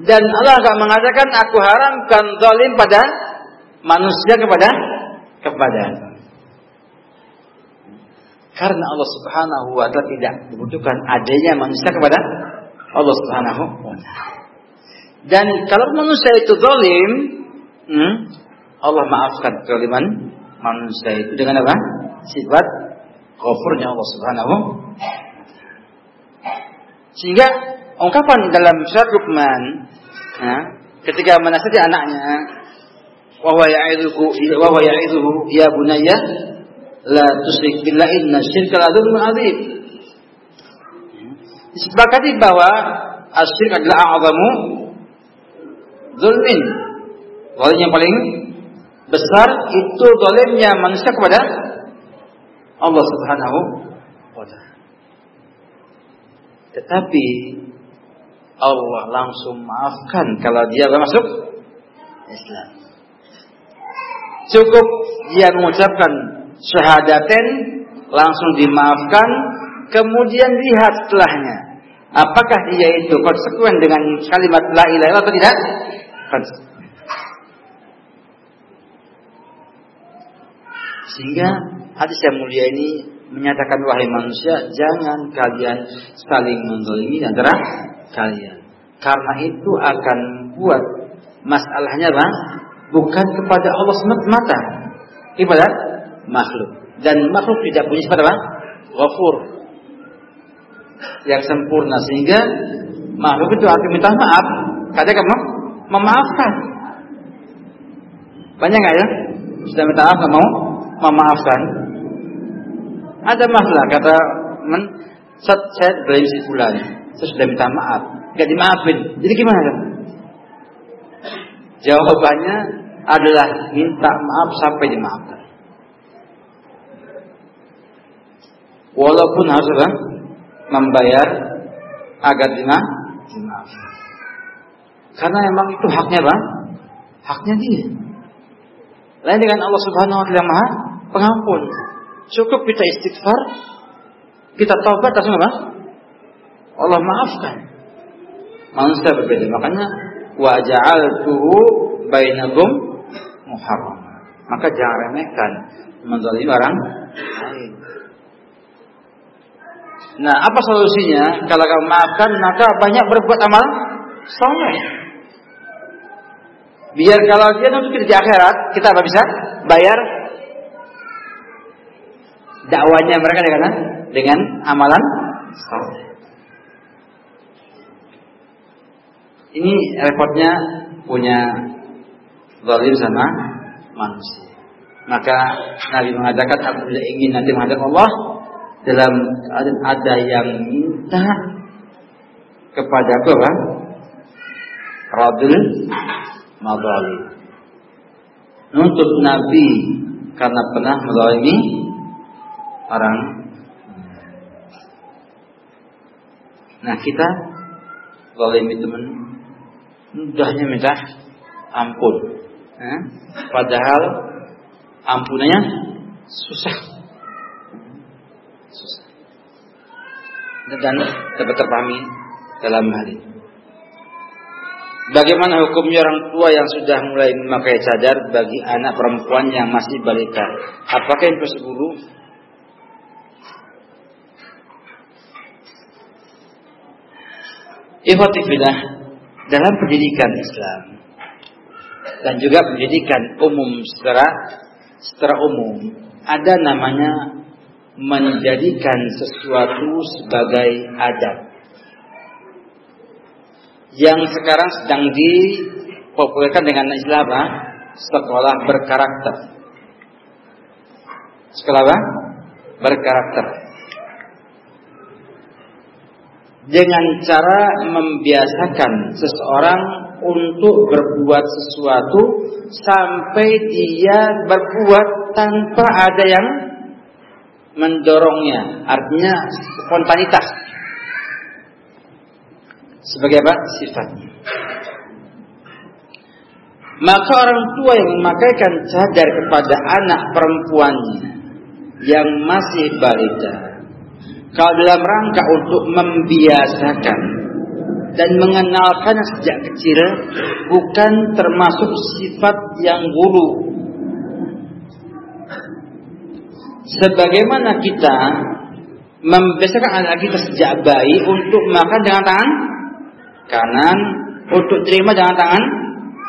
Dan Allah akan mengatakan aku haramkan zalim pada manusia kepada kepada karena Allah Subhanahu wa taala tidak membutuhkan adanya manusia kepada Allah Subhanahu wa taala. Dan kalau manusia itu zalim, hmm, Allah maafkan kezaliman manusia itu dengan apa? Sifat ghafurnya Allah Subhanahu Sehingga ungkapan dalam surat Luqman ya, ketika menasihati anaknya wa huwa ya'idhuhu wa huwa ya'idhuhu ya bunayya la tusyrik billah inna syirka la dzulmun adzim. Disepakati bahwa asyirik adalah a'zamu zulmin. Zalim yang paling besar itu zalimnya manusia kepada Allah Subhanahu wa taala. Tetapi Allah langsung maafkan kalau dia masuk Islam. Cukup dia mengucapkan syahadaten langsung dimaafkan, kemudian lihat setelahnya. Apakah dia itu konsekuen dengan kalimat la ilaha atau tidak? Sehingga hadis yang mulia ini menyatakan wahai manusia jangan kalian saling menzalimi antara kalian. Karena itu akan buat masalahnya bang bukan kepada Allah semata, ibadat makhluk. Dan makhluk tidak punya sifat apa? Ghafur. Yang sempurna. Sehingga makhluk itu akan minta maaf. Kadang kamu memaafkan. Banyak nggak ya? Sudah minta maaf mau? Memaafkan. Ada masalah kata men saya beli si bulan saya sudah minta maaf. Nggak dimaafin. Jadi gimana? Jawabannya adalah minta maaf sampai dimaafkan walaupun harus apa? membayar agar dimaafkan. Karena memang itu haknya bang, haknya dia. Lain dengan Allah Subhanahu Wa Taala Maha Pengampun. Cukup kita istighfar, kita taubat langsung apa? Allah maafkan. Manusia berbeda. Makanya wajal tuhu bainakum muharram. Maka jangan remehkan menzalimi orang lain. Nah, apa solusinya? Kalau kamu maafkan, maka banyak berbuat amal soleh. Biar kalau dia nanti di akhirat, kita apa bisa bayar dakwanya mereka dengan dengan amalan soleh. Ini repotnya punya zalim sama manusia. Maka Nabi mengatakan apabila ingin nanti menghadap Allah, dalam ada yang minta kepada apa? Radul Madali. Nuntut Nabi karena pernah menzalimi orang. Nah kita zalim itu mudahnya minta ampun. Eh? Padahal ampunannya susah dan dapat terpahami dalam hal ini. Bagaimana hukumnya orang tua yang sudah mulai memakai cadar bagi anak perempuan yang masih balita? Apakah yang guru? Ikhwatifillah dalam pendidikan Islam dan juga pendidikan umum secara secara umum ada namanya menjadikan sesuatu sebagai adat yang sekarang sedang dipopulerkan dengan istilah apa? Sekolah berkarakter. Sekolah apa? Berkarakter. Dengan cara membiasakan seseorang untuk berbuat sesuatu sampai dia berbuat tanpa ada yang mendorongnya, artinya spontanitas. Sebagai apa? Sifatnya. Maka orang tua yang memakaikan cadar kepada anak perempuannya yang masih balita kalau dalam rangka untuk membiasakan dan mengenalkan sejak kecil bukan termasuk sifat yang buruk. Sebagaimana kita membiasakan anak kita sejak bayi untuk makan dengan tangan kanan, untuk terima dengan tangan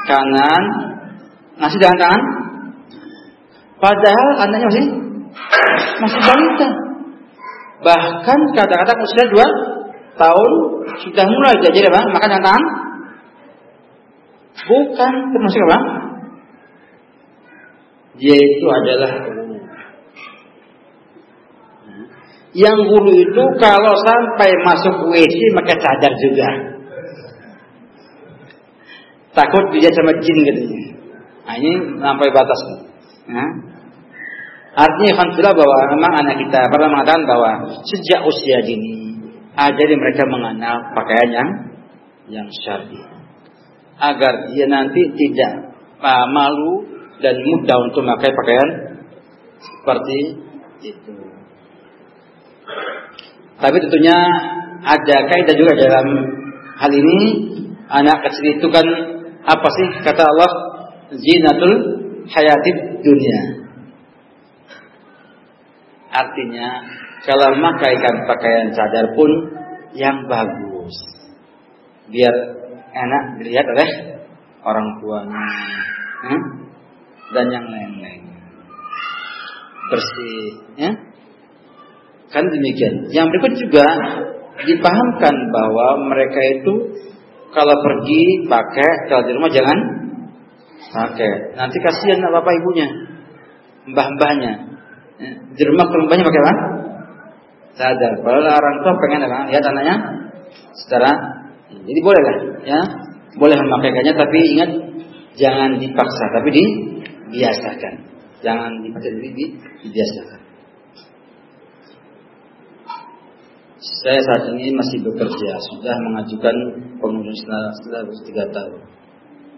kanan, ngasih dengan tangan. Padahal anaknya masih masih balita. Bahkan kata-kata usia dua tahun sudah mulai diajari apa? Makan tangan? Bukan termasuk apa? Dia itu adalah yang guru itu kalau sampai masuk WC maka sadar juga. Takut dia sama jin katanya. Nah, ini sampai batas. Nah, artinya alhamdulillah bahwa memang anak kita pernah mengatakan bahwa sejak usia dini ajari mereka mengenal pakaian yang yang syar'i agar dia nanti tidak uh, malu dan mudah untuk memakai pakaian seperti itu. Tapi tentunya ada kaidah juga dalam hal ini anak kecil itu kan apa sih kata Allah zinatul hayatid dunia. Artinya kalau memakaikan pakaian cadar pun yang bagus. Biar enak dilihat oleh orang tuanya. Hmm? Dan yang lain-lain. Bersih. Ya? Kan demikian. Yang berikut juga dipahamkan bahwa mereka itu kalau pergi pakai, kalau di rumah jangan pakai. Nanti kasihan bapak ibunya, mbah-mbahnya. Ya, di rumah kalau pakai apa? Sadar. Kalau orang tua pengen apa? Lihat anaknya secara jadi boleh lah ya. Boleh memakaikannya tapi ingat jangan dipaksa tapi dibiasakan. Jangan dipaksa di, dibiasakan. Saya saat ini masih bekerja, sudah mengajukan pengunduran setelah tiga tahun.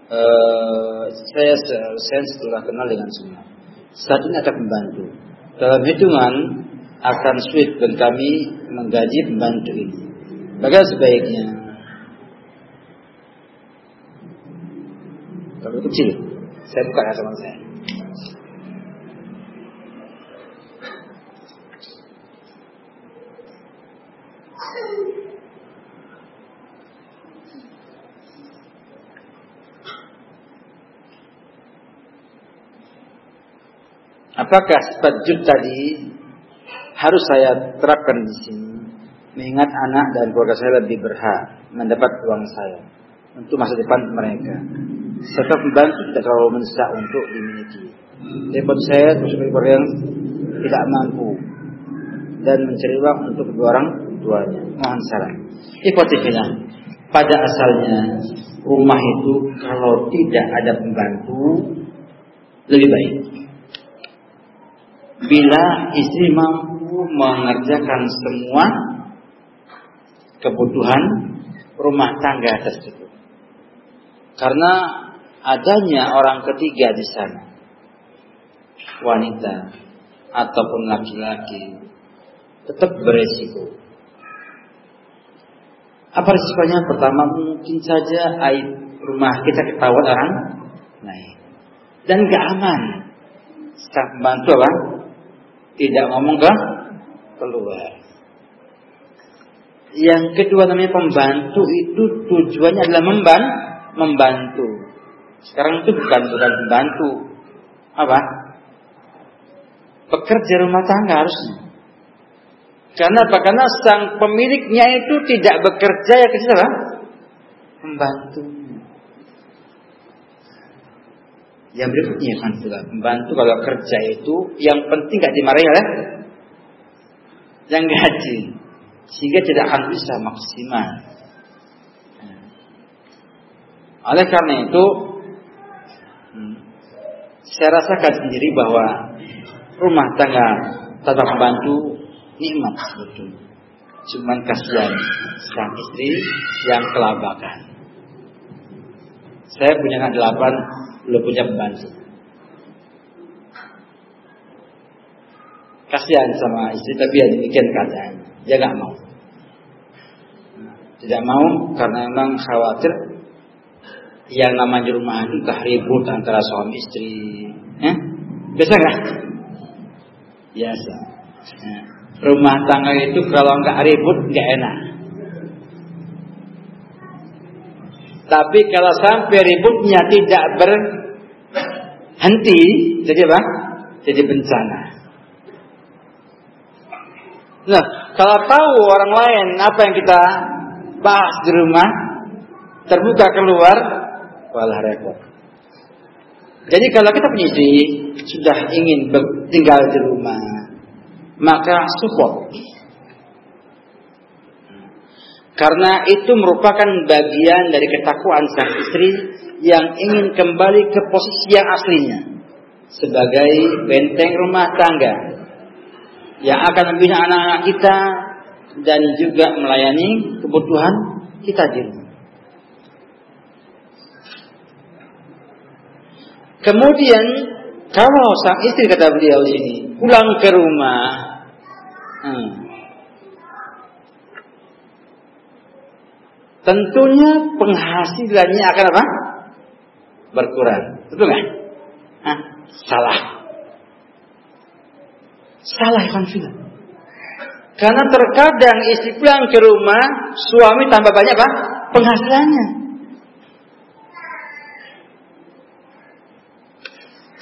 Uh, saya saya setelah kenal dengan semua. Saat ini ada pembantu. Dalam hitungan akan sulit dan kami menggaji pembantu ini. Bagaimana sebaiknya? Kalau kecil, saya buka ya teman saya. Apakah sifat tadi harus saya terapkan di sini. Mengingat anak dan keluarga saya lebih berhak mendapat uang saya untuk masa depan mereka. Serta pembantu tidak terlalu mendesak untuk dimiliki. Repot saya sebagai keluarga yang tidak mampu dan mencari uang untuk kedua orang tuanya. Mohon saran. Hipotetiknya, pada asalnya rumah itu kalau tidak ada pembantu lebih baik. Bila istri mampu mengerjakan semua kebutuhan rumah tangga tersebut. Karena adanya orang ketiga di sana. Wanita ataupun laki-laki tetap beresiko. Apa risikonya? Pertama mungkin saja aib rumah kita ketahuan orang lain. Dan gak aman. Sang pembantu apa? Tidak ngomong ke keluar. Yang kedua namanya pembantu itu tujuannya adalah memban membantu. Sekarang itu bukan bukan pembantu. Apa? Pekerja rumah tangga harusnya. Karena apa? Karena sang pemiliknya itu tidak bekerja ya kita apa? Membantu. Yang berikutnya kan sudah pembantu kalau kerja itu yang penting gak dimarahi oleh yang gaji sehingga tidak akan bisa maksimal. Oleh karena itu, hmm, saya rasakan sendiri bahwa rumah tangga tanpa pembantu nikmat betul. Cuman kasihan sang istri yang kelabakan. Saya punya anak delapan, belum punya pembantu. Kasihan sama istri tapi ya demikian keadaan. Dia nggak mau. Tidak mau karena memang khawatir yang namanya rumah itu ribut antara suami istri eh? biasa nggak? Biasa. Ya. rumah tangga itu kalau nggak ribut nggak enak. Tapi kalau sampai ributnya tidak berhenti jadi apa? Jadi bencana Nah, kalau tahu orang lain apa yang kita bahas di rumah, terbuka keluar, walah repot. Jadi kalau kita punya istri sudah ingin tinggal di rumah, maka support. Karena itu merupakan bagian dari ketakwaan sang istri yang ingin kembali ke posisi yang aslinya sebagai benteng rumah tangga yang akan membina anak-anak kita dan juga melayani kebutuhan kita di rumah. Kemudian kalau sang istri kata beliau sini pulang ke rumah, hmm, tentunya penghasilannya akan apa? Berkurang, betul nggak? Salah. Salah konflik. Karena terkadang istri pulang ke rumah, suami tambah banyak apa? Penghasilannya.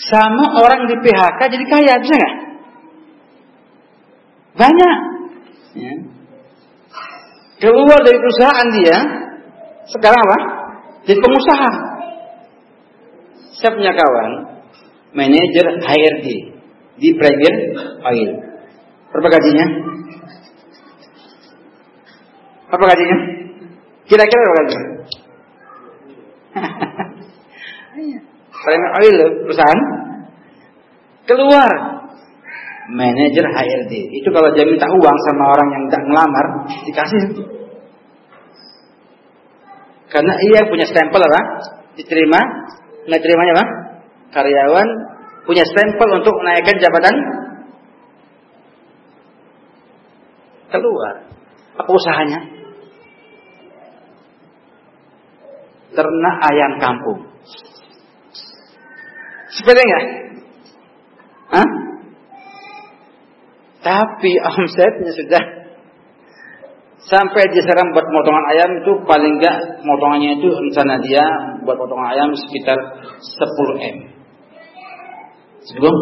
Sama orang di PHK jadi kaya, bisa nggak? Banyak. Ya. Keluar dari perusahaan dia, sekarang apa? Jadi pengusaha. Saya punya kawan, manajer HRD di Premier Oil. Berapa gajinya? Apa gajinya? Kira-kira berapa gajinya? Premier Oil perusahaan keluar manajer HRD itu kalau dia minta uang sama orang yang tidak ngelamar dikasih karena ia punya stempel apa diterima nggak terimanya apa karyawan punya stempel untuk menaikkan jabatan keluar. Apa usahanya? Ternak ayam kampung. Sepeda nggak? Hah? Tapi omsetnya sudah sampai dia sekarang buat motongan ayam itu paling enggak motongannya itu rencana dia buat potongan ayam sekitar 10 m sebelum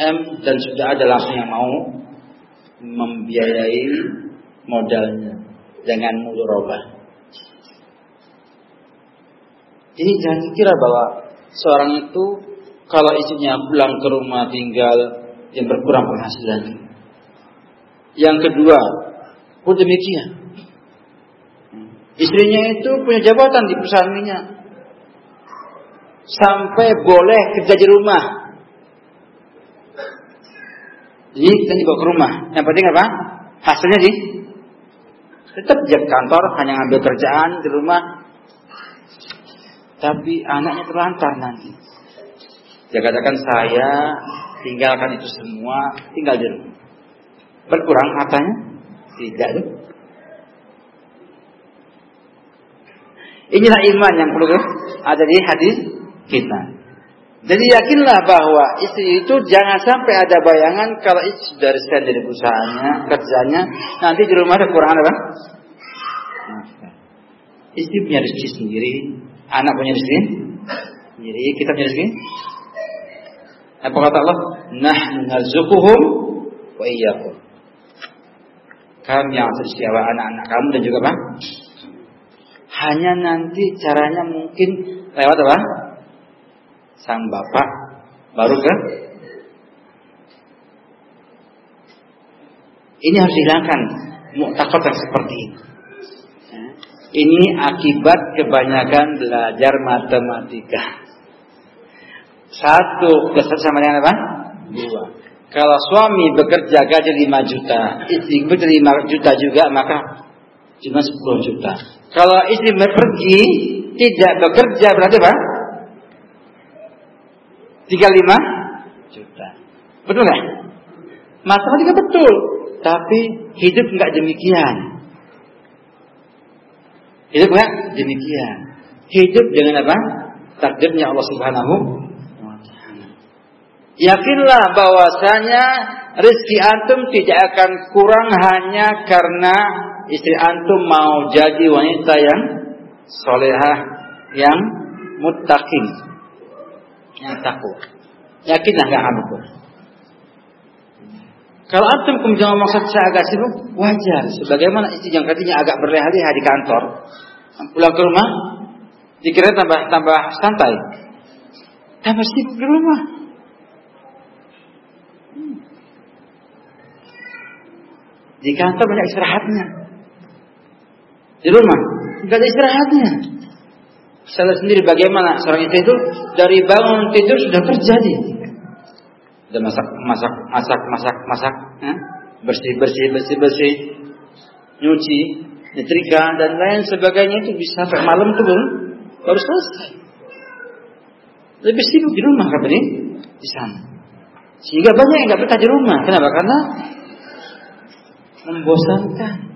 M dan sudah ada langsung yang mau membiayai modalnya dengan mudoroba. Ini jangan kira bahwa seorang itu kalau istrinya pulang ke rumah tinggal yang berkurang penghasilan. Yang kedua, pun demikian. Istrinya itu punya jabatan di perusahaan minyak. Sampai boleh kerja di rumah jadi kita dibawa ke rumah. Yang penting apa? Hasilnya sih tetap dia kantor hanya ngambil kerjaan di rumah. Tapi anaknya terlantar nanti. Dia katakan saya tinggalkan itu semua, tinggal di rumah. Berkurang hartanya? Tidak. Inilah iman yang perlu ada di hadis kita. Jadi yakinlah bahwa istri itu jangan sampai ada bayangan kalau istri sudah resign dari perusahaannya, kerjanya, nanti di rumah ada kurang apa? Istri punya rezeki sendiri, anak punya rezeki sendiri, kita punya rezeki. Apa kata Allah? Nah, narzuquhum wa iyyakum. Kami yang setiawa anak-anak kamu dan juga apa? Hanya nanti caranya mungkin lewat apa? Sang bapak baru ke? Ini harus dihilangkan. Muktakot yang seperti ini. Ini akibat kebanyakan belajar matematika. Satu kesal sama dengan apa? Dua. Kalau suami bekerja gaji 5 juta istri bekerja 5 juta juga maka cuma 10 juta. Kalau istri pergi tidak bekerja berarti apa 35 juta. Betul nggak? Matematika betul, tapi hidup nggak demikian. Hidup nggak demikian. Hidup dengan apa? Takdirnya Allah Subhanahu wa taala. Yakinlah bahwasanya rezeki antum tidak akan kurang hanya karena istri antum mau jadi wanita yang solehah, yang muttaqin, yang takut. Yakinlah nggak kurang. Kalau antum kemudian maksud saya agak sibuk, wajar. Sebagaimana istri yang katanya agak berleha-leha di kantor, pulang ke rumah, dikira tambah tambah santai, tambah sibuk di rumah. Di kantor banyak istirahatnya. Di rumah nggak ada istirahatnya. Saya sendiri bagaimana seorang istri itu dari bangun tidur sudah terjadi. Udah masak masak masak masak masak ya? bersih bersih bersih bersih. Nyuci nyetrika dan lain sebagainya itu bisa sampai malam tuh belum baru selesai. Lebih sibuk di rumah kan ini di sana. Sehingga banyak yang nggak betah di rumah. Kenapa? Karena membosankan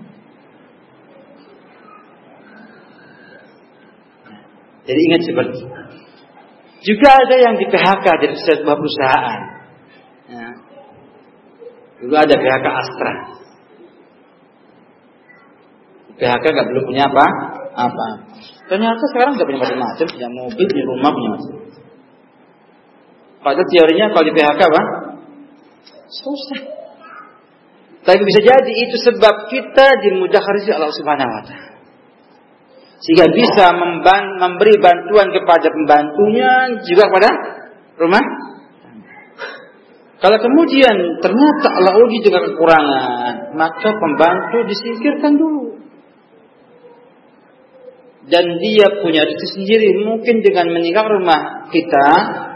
jadi ingat seperti itu juga ada yang di PHK dari sebuah perusahaan Dulu ada PHK Astra. PHK nggak belum punya apa? Apa? Ternyata sekarang nggak punya macam-macam, punya mobil, punya rumah, punya macam. Pada teorinya kalau di PHK apa? Susah. Tapi bisa jadi itu sebab kita dimudahkan rezeki Allah Subhanahu wa taala. Sehingga bisa memberi bantuan kepada pembantunya juga pada rumah kalau kemudian ternyata uji dengan kekurangan, maka pembantu disingkirkan dulu. Dan dia punya rezeki sendiri. Mungkin dengan meninggal rumah kita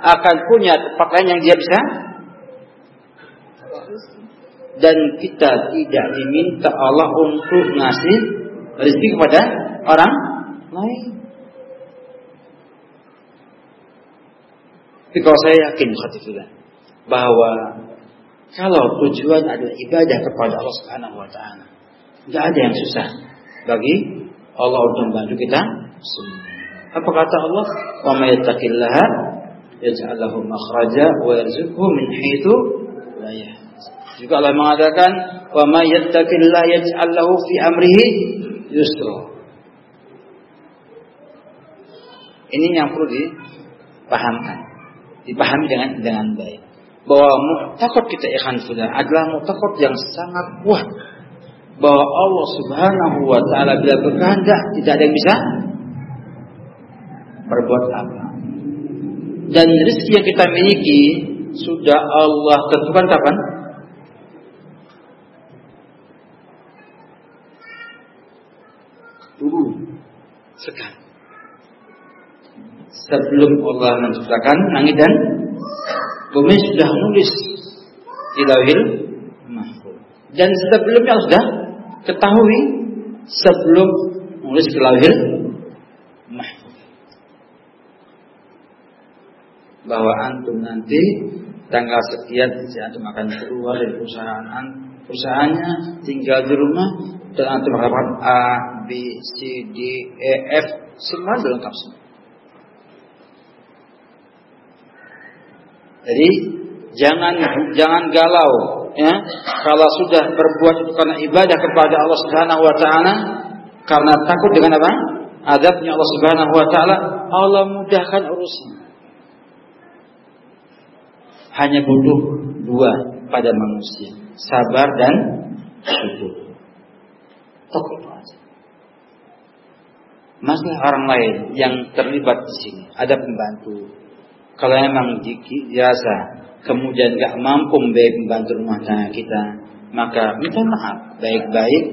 akan punya tempat lain yang dia bisa. Dan kita tidak diminta Allah untuk ngasih rezeki kepada orang lain. Tapi kalau saya yakin, Khatifullah, bahwa kalau tujuan adalah ibadah kepada Allah Subhanahu wa taala, enggak ada yang susah bagi Allah untuk membantu kita semua. Apa kata Allah? Wa may yattaqillaha yaj'al lahu makhraja wa yarzuqhu min haitsu la Juga Allah mengatakan, "Wa may yattaqillaha yaj'al lahu fi amrihi yusra." Ini yang perlu dipahamkan, dipahami dengan dengan baik bahwa mu'taqad kita ikhwan sudah adalah mu'taqad yang sangat kuat bahwa Allah Subhanahu wa taala bila berkehendak tidak ada yang bisa berbuat apa. Dan rezeki yang kita miliki sudah Allah tentukan kapan? Dulu sekarang. Sebelum Allah menciptakan langit dan Bumi sudah nulis di lauhil mahfuz. Dan sebelumnya sudah ketahui sebelum nulis di lauhil. Bahwa antum nanti tanggal sekian antum akan keluar dari perusahaan perusahaannya tinggal di rumah dan antum A, B, C, D, E, F semua lengkap semua. Jadi jangan jangan galau ya kalau sudah berbuat karena ibadah kepada Allah Subhanahu wa taala karena takut dengan apa? Adabnya Allah Subhanahu wa taala, Allah mudahkan urusan. Hanya butuh dua pada manusia, sabar dan syukur. Takut. Masalah orang lain yang terlibat di sini, ada pembantu, kalau memang biasa kemudian nggak mampu membayar membantu rumah tangga kita, maka minta maaf baik-baik,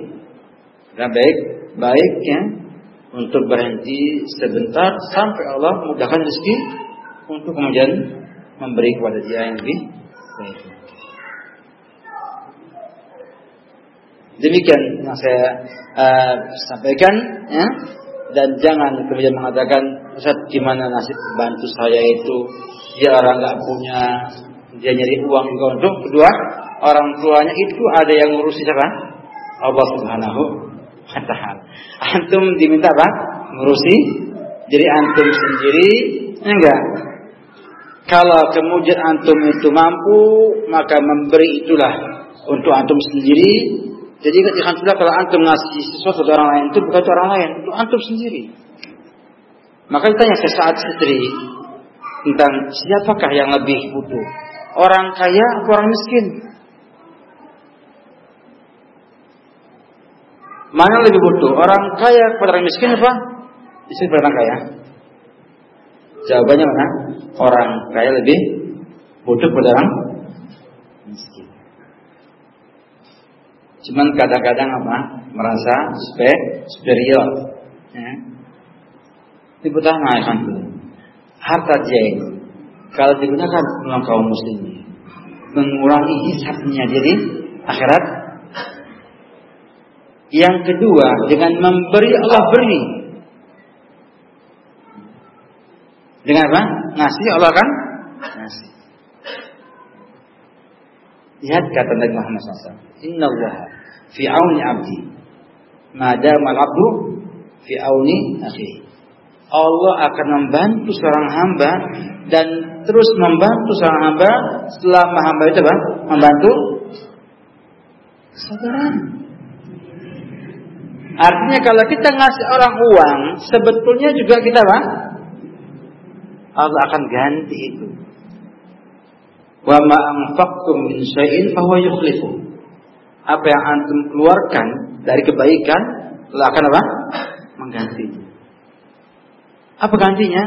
nggak baik baik ya untuk berhenti sebentar sampai Allah mudahkan rezeki untuk kemudian memberi kepada dia yang lebih baik. Demikian yang saya uh, sampaikan ya dan jangan kemudian mengatakan Ustaz gimana nasib bantu saya itu dia orang nggak punya dia nyari uang untuk kedua orang tuanya itu ada yang ngurusi siapa? Allah Subhanahu wa taala. Antum diminta apa? Ngurusi diri antum sendiri enggak? Kalau kemudian antum itu mampu, maka memberi itulah untuk antum sendiri. Jadi ketika kalau antum ngasih sesuatu ke orang lain itu bukan orang lain, untuk antum sendiri. Maka ditanya sesaat istri tentang siapakah yang lebih butuh, orang kaya atau orang miskin? Mana lebih butuh? Orang kaya kepada orang miskin apa? Kepada orang kaya? Jawabannya mana? Orang kaya lebih butuh kepada orang miskin. Cuman kadang-kadang apa? Merasa superior. Ya. Ini pertama kan? Harta itu kalau digunakan untuk kaum muslimin mengurangi hisapnya jadi akhirat. Yang kedua dengan memberi Allah beri. Dengan apa? Ngasih Allah kan ngasih lihat kata Nabi Muhammad SAW Inna Allah fi auni abdi madama al-abdu fi auni akhihi Allah akan membantu seorang hamba dan terus membantu seorang hamba selama hamba itu apa? Membantu saudara. Artinya kalau kita ngasih orang uang, sebetulnya juga kita apa? Allah akan ganti itu. Wa ma anfaqtum min syai'in yukhlifu. Apa yang antum keluarkan dari kebaikan, Allah akan apa? Menggantinya. Apa gantinya?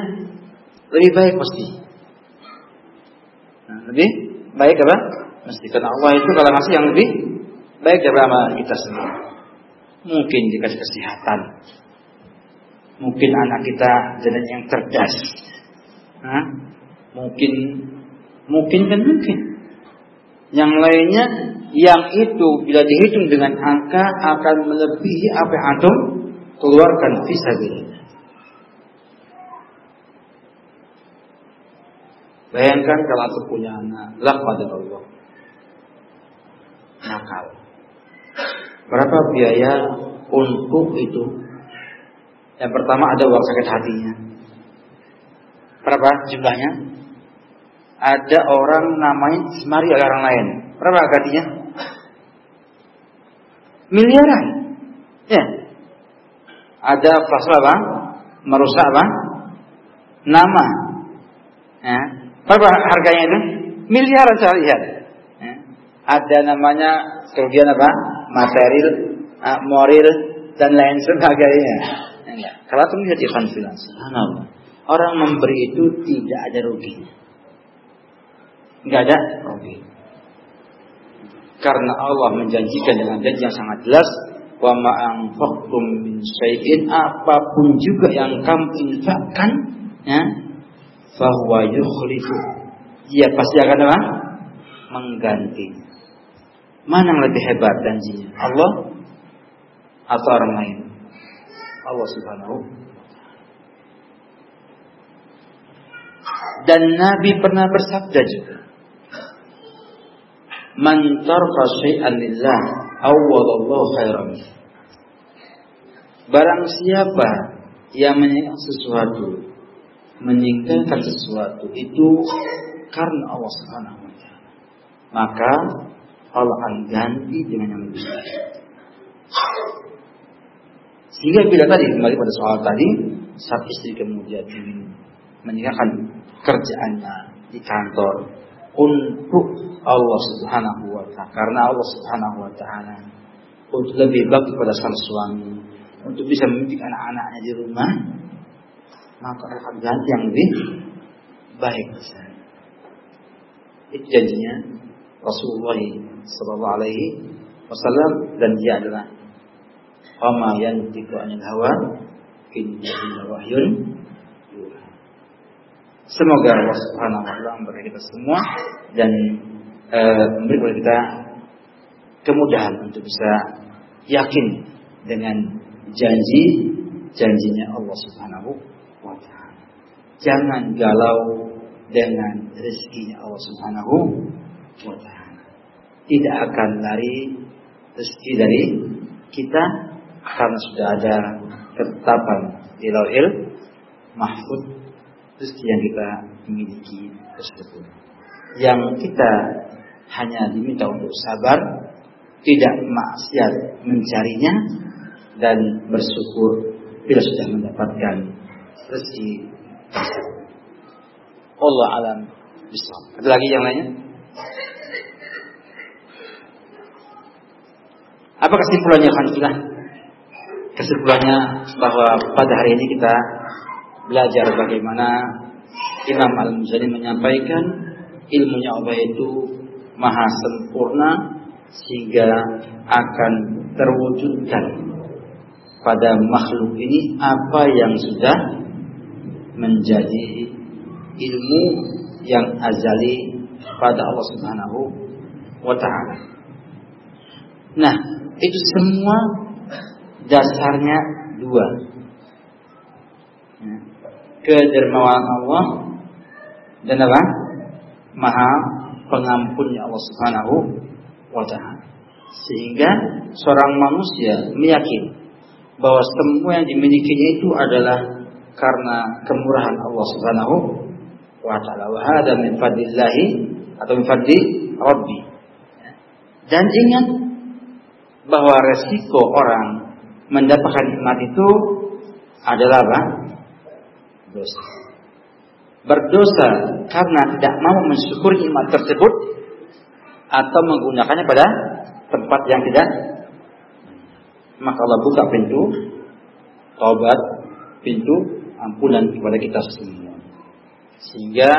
Lebih baik pasti. Nah, lebih baik apa? Mesti karena Allah itu kalau ngasih yang lebih baik daripada kita sendiri. Mungkin dikasih kesehatan. Mungkin anak kita jadi yang cerdas. Nah, mungkin mungkin kan mungkin. Yang lainnya yang itu bila dihitung dengan angka akan melebihi apa yang antum keluarkan fisabilillah. Bayangkan kalau aku punya anak, lah pada Allah. Nakal. Berapa biaya untuk itu? Yang pertama ada uang sakit hatinya. Berapa jumlahnya? Ada orang namanya semari oleh orang lain. Berapa gantinya? Miliaran. Ya. Ada pasal apa? Merusak apa? Nama. Ya. Berapa harganya itu? Miliaran saya lihat. Ya. Ada namanya kerugian apa? Material, uh, moral, dan lain sebagainya. Ya. Kalau kamu lihat ikhwan subhanallah. Orang memberi itu tidak ada ruginya. Tidak ada rugi. Karena Allah menjanjikan dengan janji yang sangat jelas, wa ma'anfaqtum min syai'in apa pun juga yang kamu infakkan, ya, bahwa yukhlifu. Dia pasti akan apa? Mengganti. Mana yang lebih hebat janjinya? Allah atau orang lain? Allah Subhanahu Dan Nabi pernah bersabda juga. Man tarfa syai'an lillah awwadallahu khairan. Barang siapa yang menyenangkan sesuatu meninggalkan sesuatu itu karena Allah Subhanahu wa taala. Maka Allah akan ganti dengan yang lebih baik. Sehingga bila tadi kembali pada soal tadi, saat istri kemudian ingin meninggalkan kerjaannya di kantor untuk Allah Subhanahu wa taala karena Allah Subhanahu wa taala untuk lebih baik pada sang suami untuk bisa mendidik anak-anaknya di rumah maka akan ganti yang lebih baik Itu janjinya Rasulullah Sallallahu Alaihi Wasallam dan dia adalah Wama yantiqu anil hawa in wahyun Semoga Allah Subhanahu wa taala memberi kita semua dan e, memberi kepada kita kemudahan untuk bisa yakin dengan janji janjinya Allah Subhanahu Jangan galau dengan rezeki Allah Subhanahu wa taala. tidak akan lari rezeki dari kita karena sudah ada ketetapan di lauhil mahfud rezeki yang kita miliki tersebut. Yang kita hanya diminta untuk sabar, tidak maksiat mencarinya dan bersyukur bila sudah mendapatkan rezeki. Allah alam bisa. Ada lagi yang lainnya? Apa kesimpulannya Alhamdulillah? Kesimpulannya bahwa pada hari ini kita belajar bagaimana Imam Al-Muzani menyampaikan ilmunya Allah itu maha sempurna sehingga akan terwujudkan pada makhluk ini apa yang sudah menjadi ilmu yang azali pada Allah Subhanahu wa taala. Nah, itu semua dasarnya dua. Ya. Kedermawan Allah dan apa? Maha pengampunnya Allah Subhanahu wa taala. Sehingga seorang manusia meyakini bahwa semua yang dimilikinya itu adalah karena kemurahan Allah Subhanahu wa taala. Wa hada min fadlillahi atau min fadli Rabbi. Dan ingat bahwa resiko orang mendapatkan nikmat itu adalah apa? Dosa. Berdosa karena tidak mau mensyukuri nikmat tersebut atau menggunakannya pada tempat yang tidak maka Allah buka pintu taubat, pintu ampunan kepada kita semua. Sehingga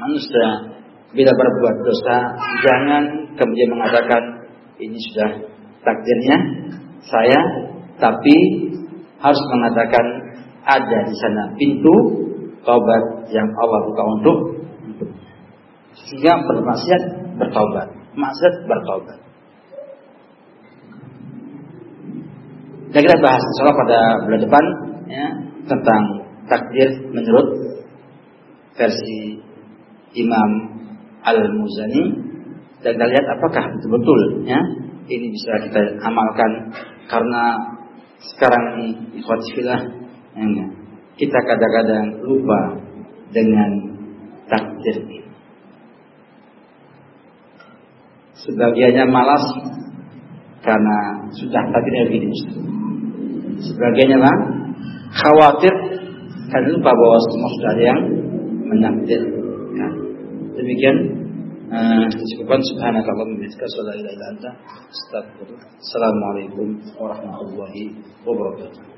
manusia bila berbuat dosa jangan kemudian mengatakan ini sudah takdirnya saya tapi harus mengatakan ada di sana pintu taubat yang Allah buka untuk sehingga bermaksiat bertobat maksiat bertobat dan kita bahas insyaallah pada bulan depan ya, tentang takdir menurut versi Imam Al-Muzani dan kita lihat apakah betul-betul ya ini bisa kita amalkan karena sekarang ini ikhwatifillah ya, kita kadang-kadang lupa dengan takdir ini. Sebagiannya malas karena sudah takdirnya begini. Sebagiannya lah khawatir karena lupa bahwa sudah ada yang menakdirkan. Demikian Cukupkan subhanaka Allahumma bihamdika ilaha illa anta Assalamualaikum warahmatullahi wabarakatuh.